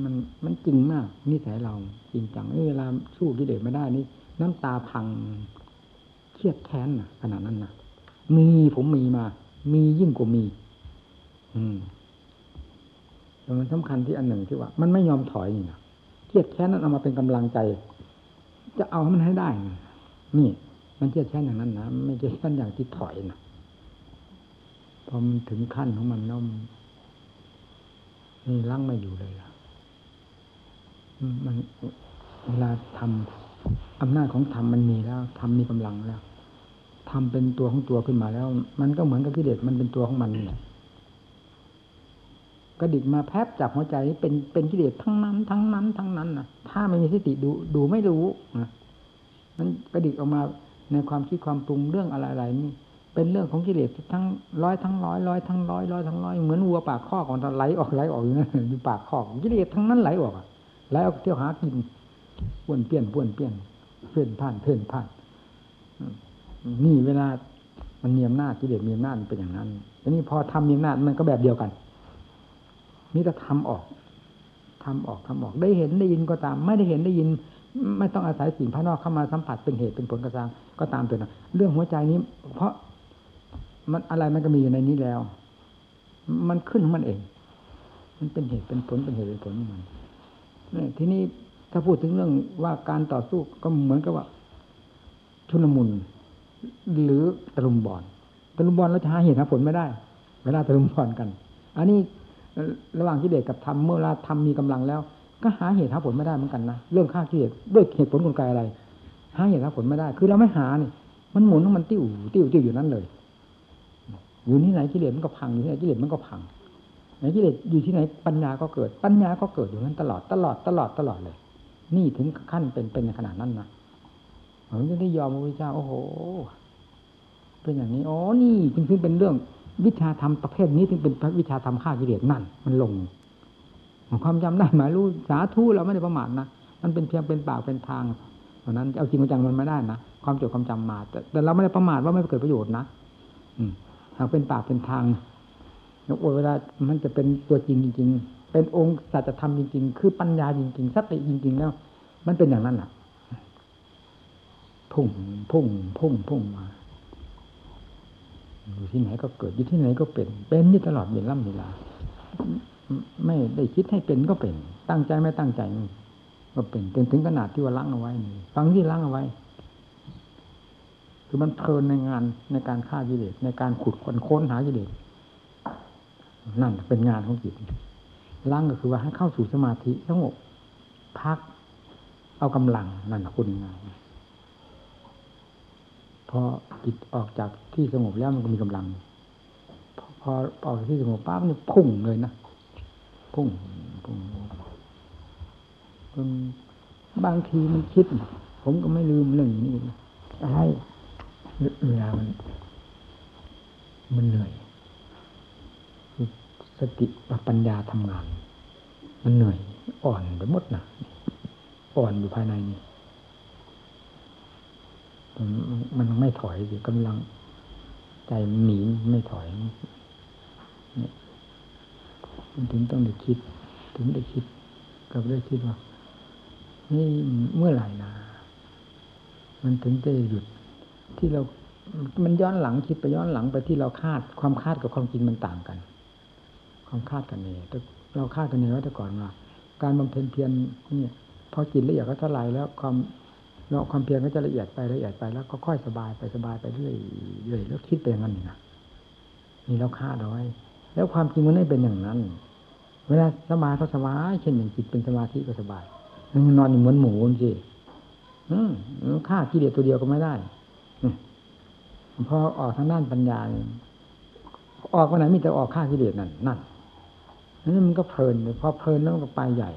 มันมันจริงมากนิสัยเราจริงจังเวลาสู้กิเลสไม่ได้นี่ น้ำตาพังเครียดแค้นนะขนาดนั้นนะมีผมมีมา มียิ่งกว่ามี อืมแต่มันสำคัญที่อันหนึ่งที่ว่า มันไม่ยอมถอยนี่นะเครียดแค้นนั้นเอามาเป็นกำลังใจ จะเอาให้มันให้ได้นี่ มันเครียดแค้นอย่างนั้นนะไม่ใช่แค้นอย่างที่ถอยนะพอมันถึงขั้นของมันน้อมนี่ลังไม่อยู่เลยล่ะ มันเวลาทำอำนาจของธรรมมันมีแล้วธรรมมีกำลังแล้วธรรมเป็นตัวของตัวขึ้นมาแล้ว มันก็เหมือนกับกิเลสมันเป็นตัวของมันเนี่แหละกระดิกมาแพบจากหัวใจเป็นเป็นกิเลสทั้งนั้น ทั้งนั้น ทั้งนั้นนะถ้าไม่มีสติดูดูไม่รู้นะมันกระดิกออกมาในความคิดความปรุงเรื่องอะไรๆนี่เป็นเรื่องของกิเลสทั้งร้อยทั้งร้อยร้อยทั้งร้อยร้อยทั้งร้อยเหมือนวัวปากข้อของไหลออกไหลออกอยู่นั้นอยู่ปากข้อกิเลสทั้งนั้นไหลออกไหลออกเที่ยวหากินป้วนเปี้ยนป้วนเปี้ยนเพื่อนผ่านเพื่อนผ่านนี่เวลามันมีอำนาจกิเลสมีอำนาจเป็นอย่างนั้นทีนี้พอทำมีอำนาจมันก็แบบเดียวกันนี่จะทำออกทำออกทำออก ได้เห็นได้ยินก็ตาม ไม่ได้เห็นได้ยิน ไม่ต้องอาศัยสิ่งภายนอกเข้ามาสัมผัสเป็นเหตุเป็นผลกระซังก็ตามตัวนะเรื่องหัวใจนี้ เพราะมันอะไรมันก็มีอยู่ในนี้แล้ว มันขึ้นของมันเอง มันเป็นเหตุเป็นผลเป็นเหตุเป็นผลของมัน ทีนี้ถ้าพูดถึงเรื่องว่าการต่อสู้ก็เหมือนกับว่า ชุนมุนหรือตะลุมบอลตะลุมบอลเราจะหาเหตุหาผลไม่ได้ เวลาตะลุมบอลกัน อันนี้ระหว่างกิเลสกับธรรมเมื่อเวลาธรรมมีกำลังแล้ว ก็หาเหตุหาผลไม่ได้เหมือนกันนะเรื่องฆ่ากิเลสด้วยเหตุผลกลไกอะไร หาเหตุหาผลไม่ได้ คือเราไม่หานี่มันหมุนมันติ้วติ้วติ้วอยู่นั้นเลย อยู่ที่ไหนกิเลสมันก็พังอยู่ที่ไหนกิเลสมันก็พัง ไหนกิเลสอยู่ที่ไหนปัญญาก็เกิด ปัญญาก็เกิดอยู่นั้นตลอดตลอดตลอดตลอดเลย นี่ถึงขั้นเป็นเป็นในขนาดนั้นนะผมจะได้ยอมพระพุทธเจ้าโอ้โห เป็นอย่างนี้อ๋อนี่จึงเป็นเรื่องวิชาธรรมประเภทนี้ถึงเป็นวิชาธรรมฆ่ากิเลสนั่น มันลง ความจำได้หมายรู้สาธุเราไม่ได้ประมาทนะมันเป็นเพียงเป็นปากเป็นทางเพราะนั้นเอาจริงจังมันไม่ได้นะความจดความจำมาแต่แต่เราไม่ได้ประมาทว่าไม่เกิดประโยชน์นะอืมหากเป็นปากเป็นทาง แล้วเวลามันจะเป็นตัวจริงจริงๆ เป็นองค์สัจธรรมจริง ๆ คือปัญญาจริง ๆ สติจริง ๆ แล้ว มันเป็นอย่างนั้นแหละพุ่งพุ่งพุ่งพุ่งมาอยู่ที่ไหนก็เกิดอยู่ที่ไหนก็เป็น เป็นนี่ตลอดเวลาเวลา ไม่ได้คิดให้เป็นก็เป็น ตั้งใจไม่ตั้งใจก็เป็นเป็นถึงขนาดที่ว่าล้างเอาไว้ฟังที่ล้างเอาไว้ คือมันเพลินในงานในการฆ่ากิเลสในการขุดคนค้นหากิเลส นั่นเป็นงานของจิตล้างก็คือว่าให้เข้าสู่สมาธิสงบพัก เอากำลังนั่นคุณงานพอจิตออกจากที่สงบแล้วมันก็มีกำลัง พอออกจากที่สงบปั๊บนี่พุ่งเลยนะพุ่งพุ่งบางทีมันคิด ผมก็ไม่ลืมเรื่องนี้อะไรเวลามันมันเหนื่อย สติปัญญาทำงาน มันเหนื่อยอ่อนไปหมดนะอ่อนอยู่ภายในนี่มันไม่ถอยสิกำลังใจหนีไม่ถอยเนี่ยมันถึงต้องได้คิด ถึงได้คิดกับได้คิดว่า นี่เมื่อไหร่นะมันถึงจะหยุดที่เรา มันย้อนหลังคิดไปย้อนหลังไปที่เราคาดความคาดกับความจริงมันต่างกัน ความคาดกันเนี่ยเราคาดกันเนี่ยว่าแต่ก่อนว่า การบำเพ็ญเพียรเนี่ยพอจิตละเอียดก็เท่าไรแล้วความเราความเพียรก็จะละเอียดไปละเอียดไปแล้วก็ค่อยสบายไปสบายไปเรื่อยเรื่อยแล้วคิดไปอย่างนั้นนะนี่เราคาดเอาไว้แล้วความจริงมันไม่เป็นอย่างนั้น เวลาสบายก็สบายเช่นอย่างจิตเป็นสมาธิก็สบายนอนอนเหมือนหมูสิอืมฆ่ากิเลสตัวเดียวก็ไม่ได้พอออกทางด้านปัญญาออกวันไหนมีแต่ออกฆ่ากิเลสนั่นนั่น นั่นมันก็เพลินพอเพลินแล้วก็ไปใหญ่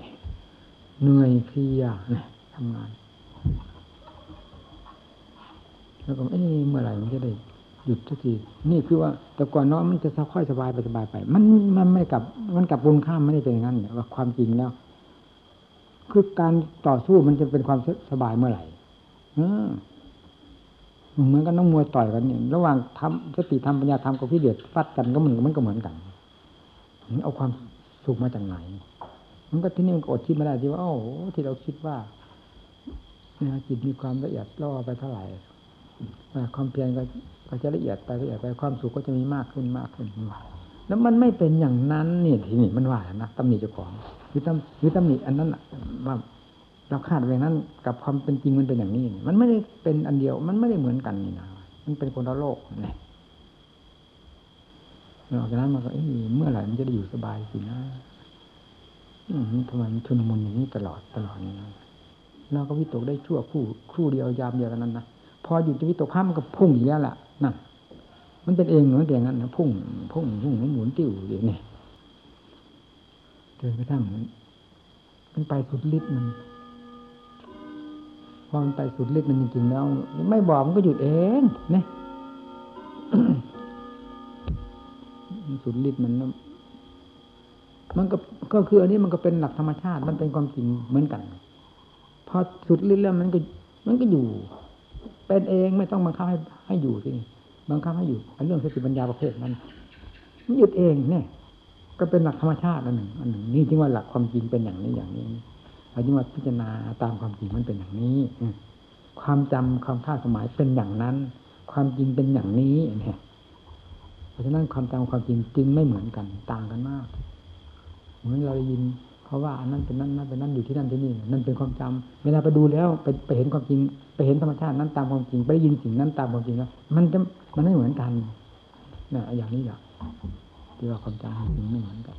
เหนื่อยเพลียทำงาน แล้วก็เอ๊ะเมื่อไหร่มันจะได้หยุดสักทีนี่คือว่า แต่ก่อนน้องมันจะค่อยสบายไปสบายไป มันมันไม่กลับ มันกลับบุญข้ามไม่ได้เป็นอย่างนั้นว่าความจริงแล้ว คือการต่อสู้มันจะเป็นความสบายเมื่อไหร่เออเหมือนกับน้องมวยต่อยกันเนี่ยระหว่างทำสติธรรมปัญญาธรรมกับพิเดชฟัดกันก็เหมันมันก็เหมือนกัน เอาความ สุขมาจากไหน มันก็ที่นี่มันอดคิดไม่ได้ที่ว่าโอ้โหที่เราคิดว่าเนี่ยจิตมีความละเอียดล่อไปเท่าไหร่ความเพียรก็จะละเอียดไปละเอียดไปความสุขก็จะมีมากขึ้นมากขึ้นแล้วมันไม่เป็นอย่างนั้นนี่ทีนี้มันว่านะตำหนิเจ้าของหรือตำหรือตำหนิอันนั้นว่าเราคาดไว้นั้น กับความเป็นจริงมันเป็นอย่างนี้ มันไม่ได้เป็นอันเดียว มันไม่ได้เหมือนกันนี่นะมันเป็นคนละโลกนี่ หลังจากนั้นมันก็เมื่อไหร่มันจะได้อยู่สบายสินะทำไมมันชุนมุนอย่างนี้ตลอดตลอดนี่นะเราก็วิตกได้ชั่วครู่ครู่เดียวยามเดียวกันนั้นนะพอหยุดจะวิตกภาพมันก็พุ่งอีกแล้วล่ะนั่นมันเป็นเองเหมือนอย่างนั้นนะพุ่งพุ่งพุ่งหมุนติ้วอยู่นี่จนกระทั่งมันไปสุดฤทธิ์มันพอมันไปสุดฤทธิ์มันจริงๆแล้วไม่บอกมันก็หยุดเองเนี่ย สุดฤทธิ์มัน มันก็ก็คืออันนี้มันก็เป็นหลักธรรมชาติ มันเป็นความจริงเหมือนกัน พอสุดฤทธิ์แล้วมันก็ มันก็อยู่ เป็นเองไม่ต้องบังคับให้ให้อยู่ที่นี่บังคับให้อยู่อันเรื่องสติปัญญาประเภทนั้นมันหยุดเองเนี่ยก็เป็นหลักธรรมชาติอันหนึ่งอันหนึ่งนี่จึงว่าหลักความจริงเป็นอย่างนี้อย่างนี้อันนี้ว่าพิจารณาตามความจริงมันเป็นอย่างนี้ความจำความคาดสมัยเป็นอย่างนั้น ความจริงเป็นอย่างนี้เนี่ย เพราะฉะนั้นความจำความจริงจริงไม่เหมือนกัน ต่างกันมาก เหมือนเราได้ยินเขาว่าอันนั้นเป็นนั่นนั่นเป็นนั่นอยู่ที่นั่นที่นี่นั่นเป็นความจำเวลาไปดูแล้วไปไปเห็นความจริง ไปเห็นธรรมชาตินั้นตามความจริง ไปได้ยินสิ่งนั้นตามความจริงแล้วมันจะมันไม่เหมือนกันนะอย่างนี้อย่างที่ว่าความจำจริงไม่เหมือนกัน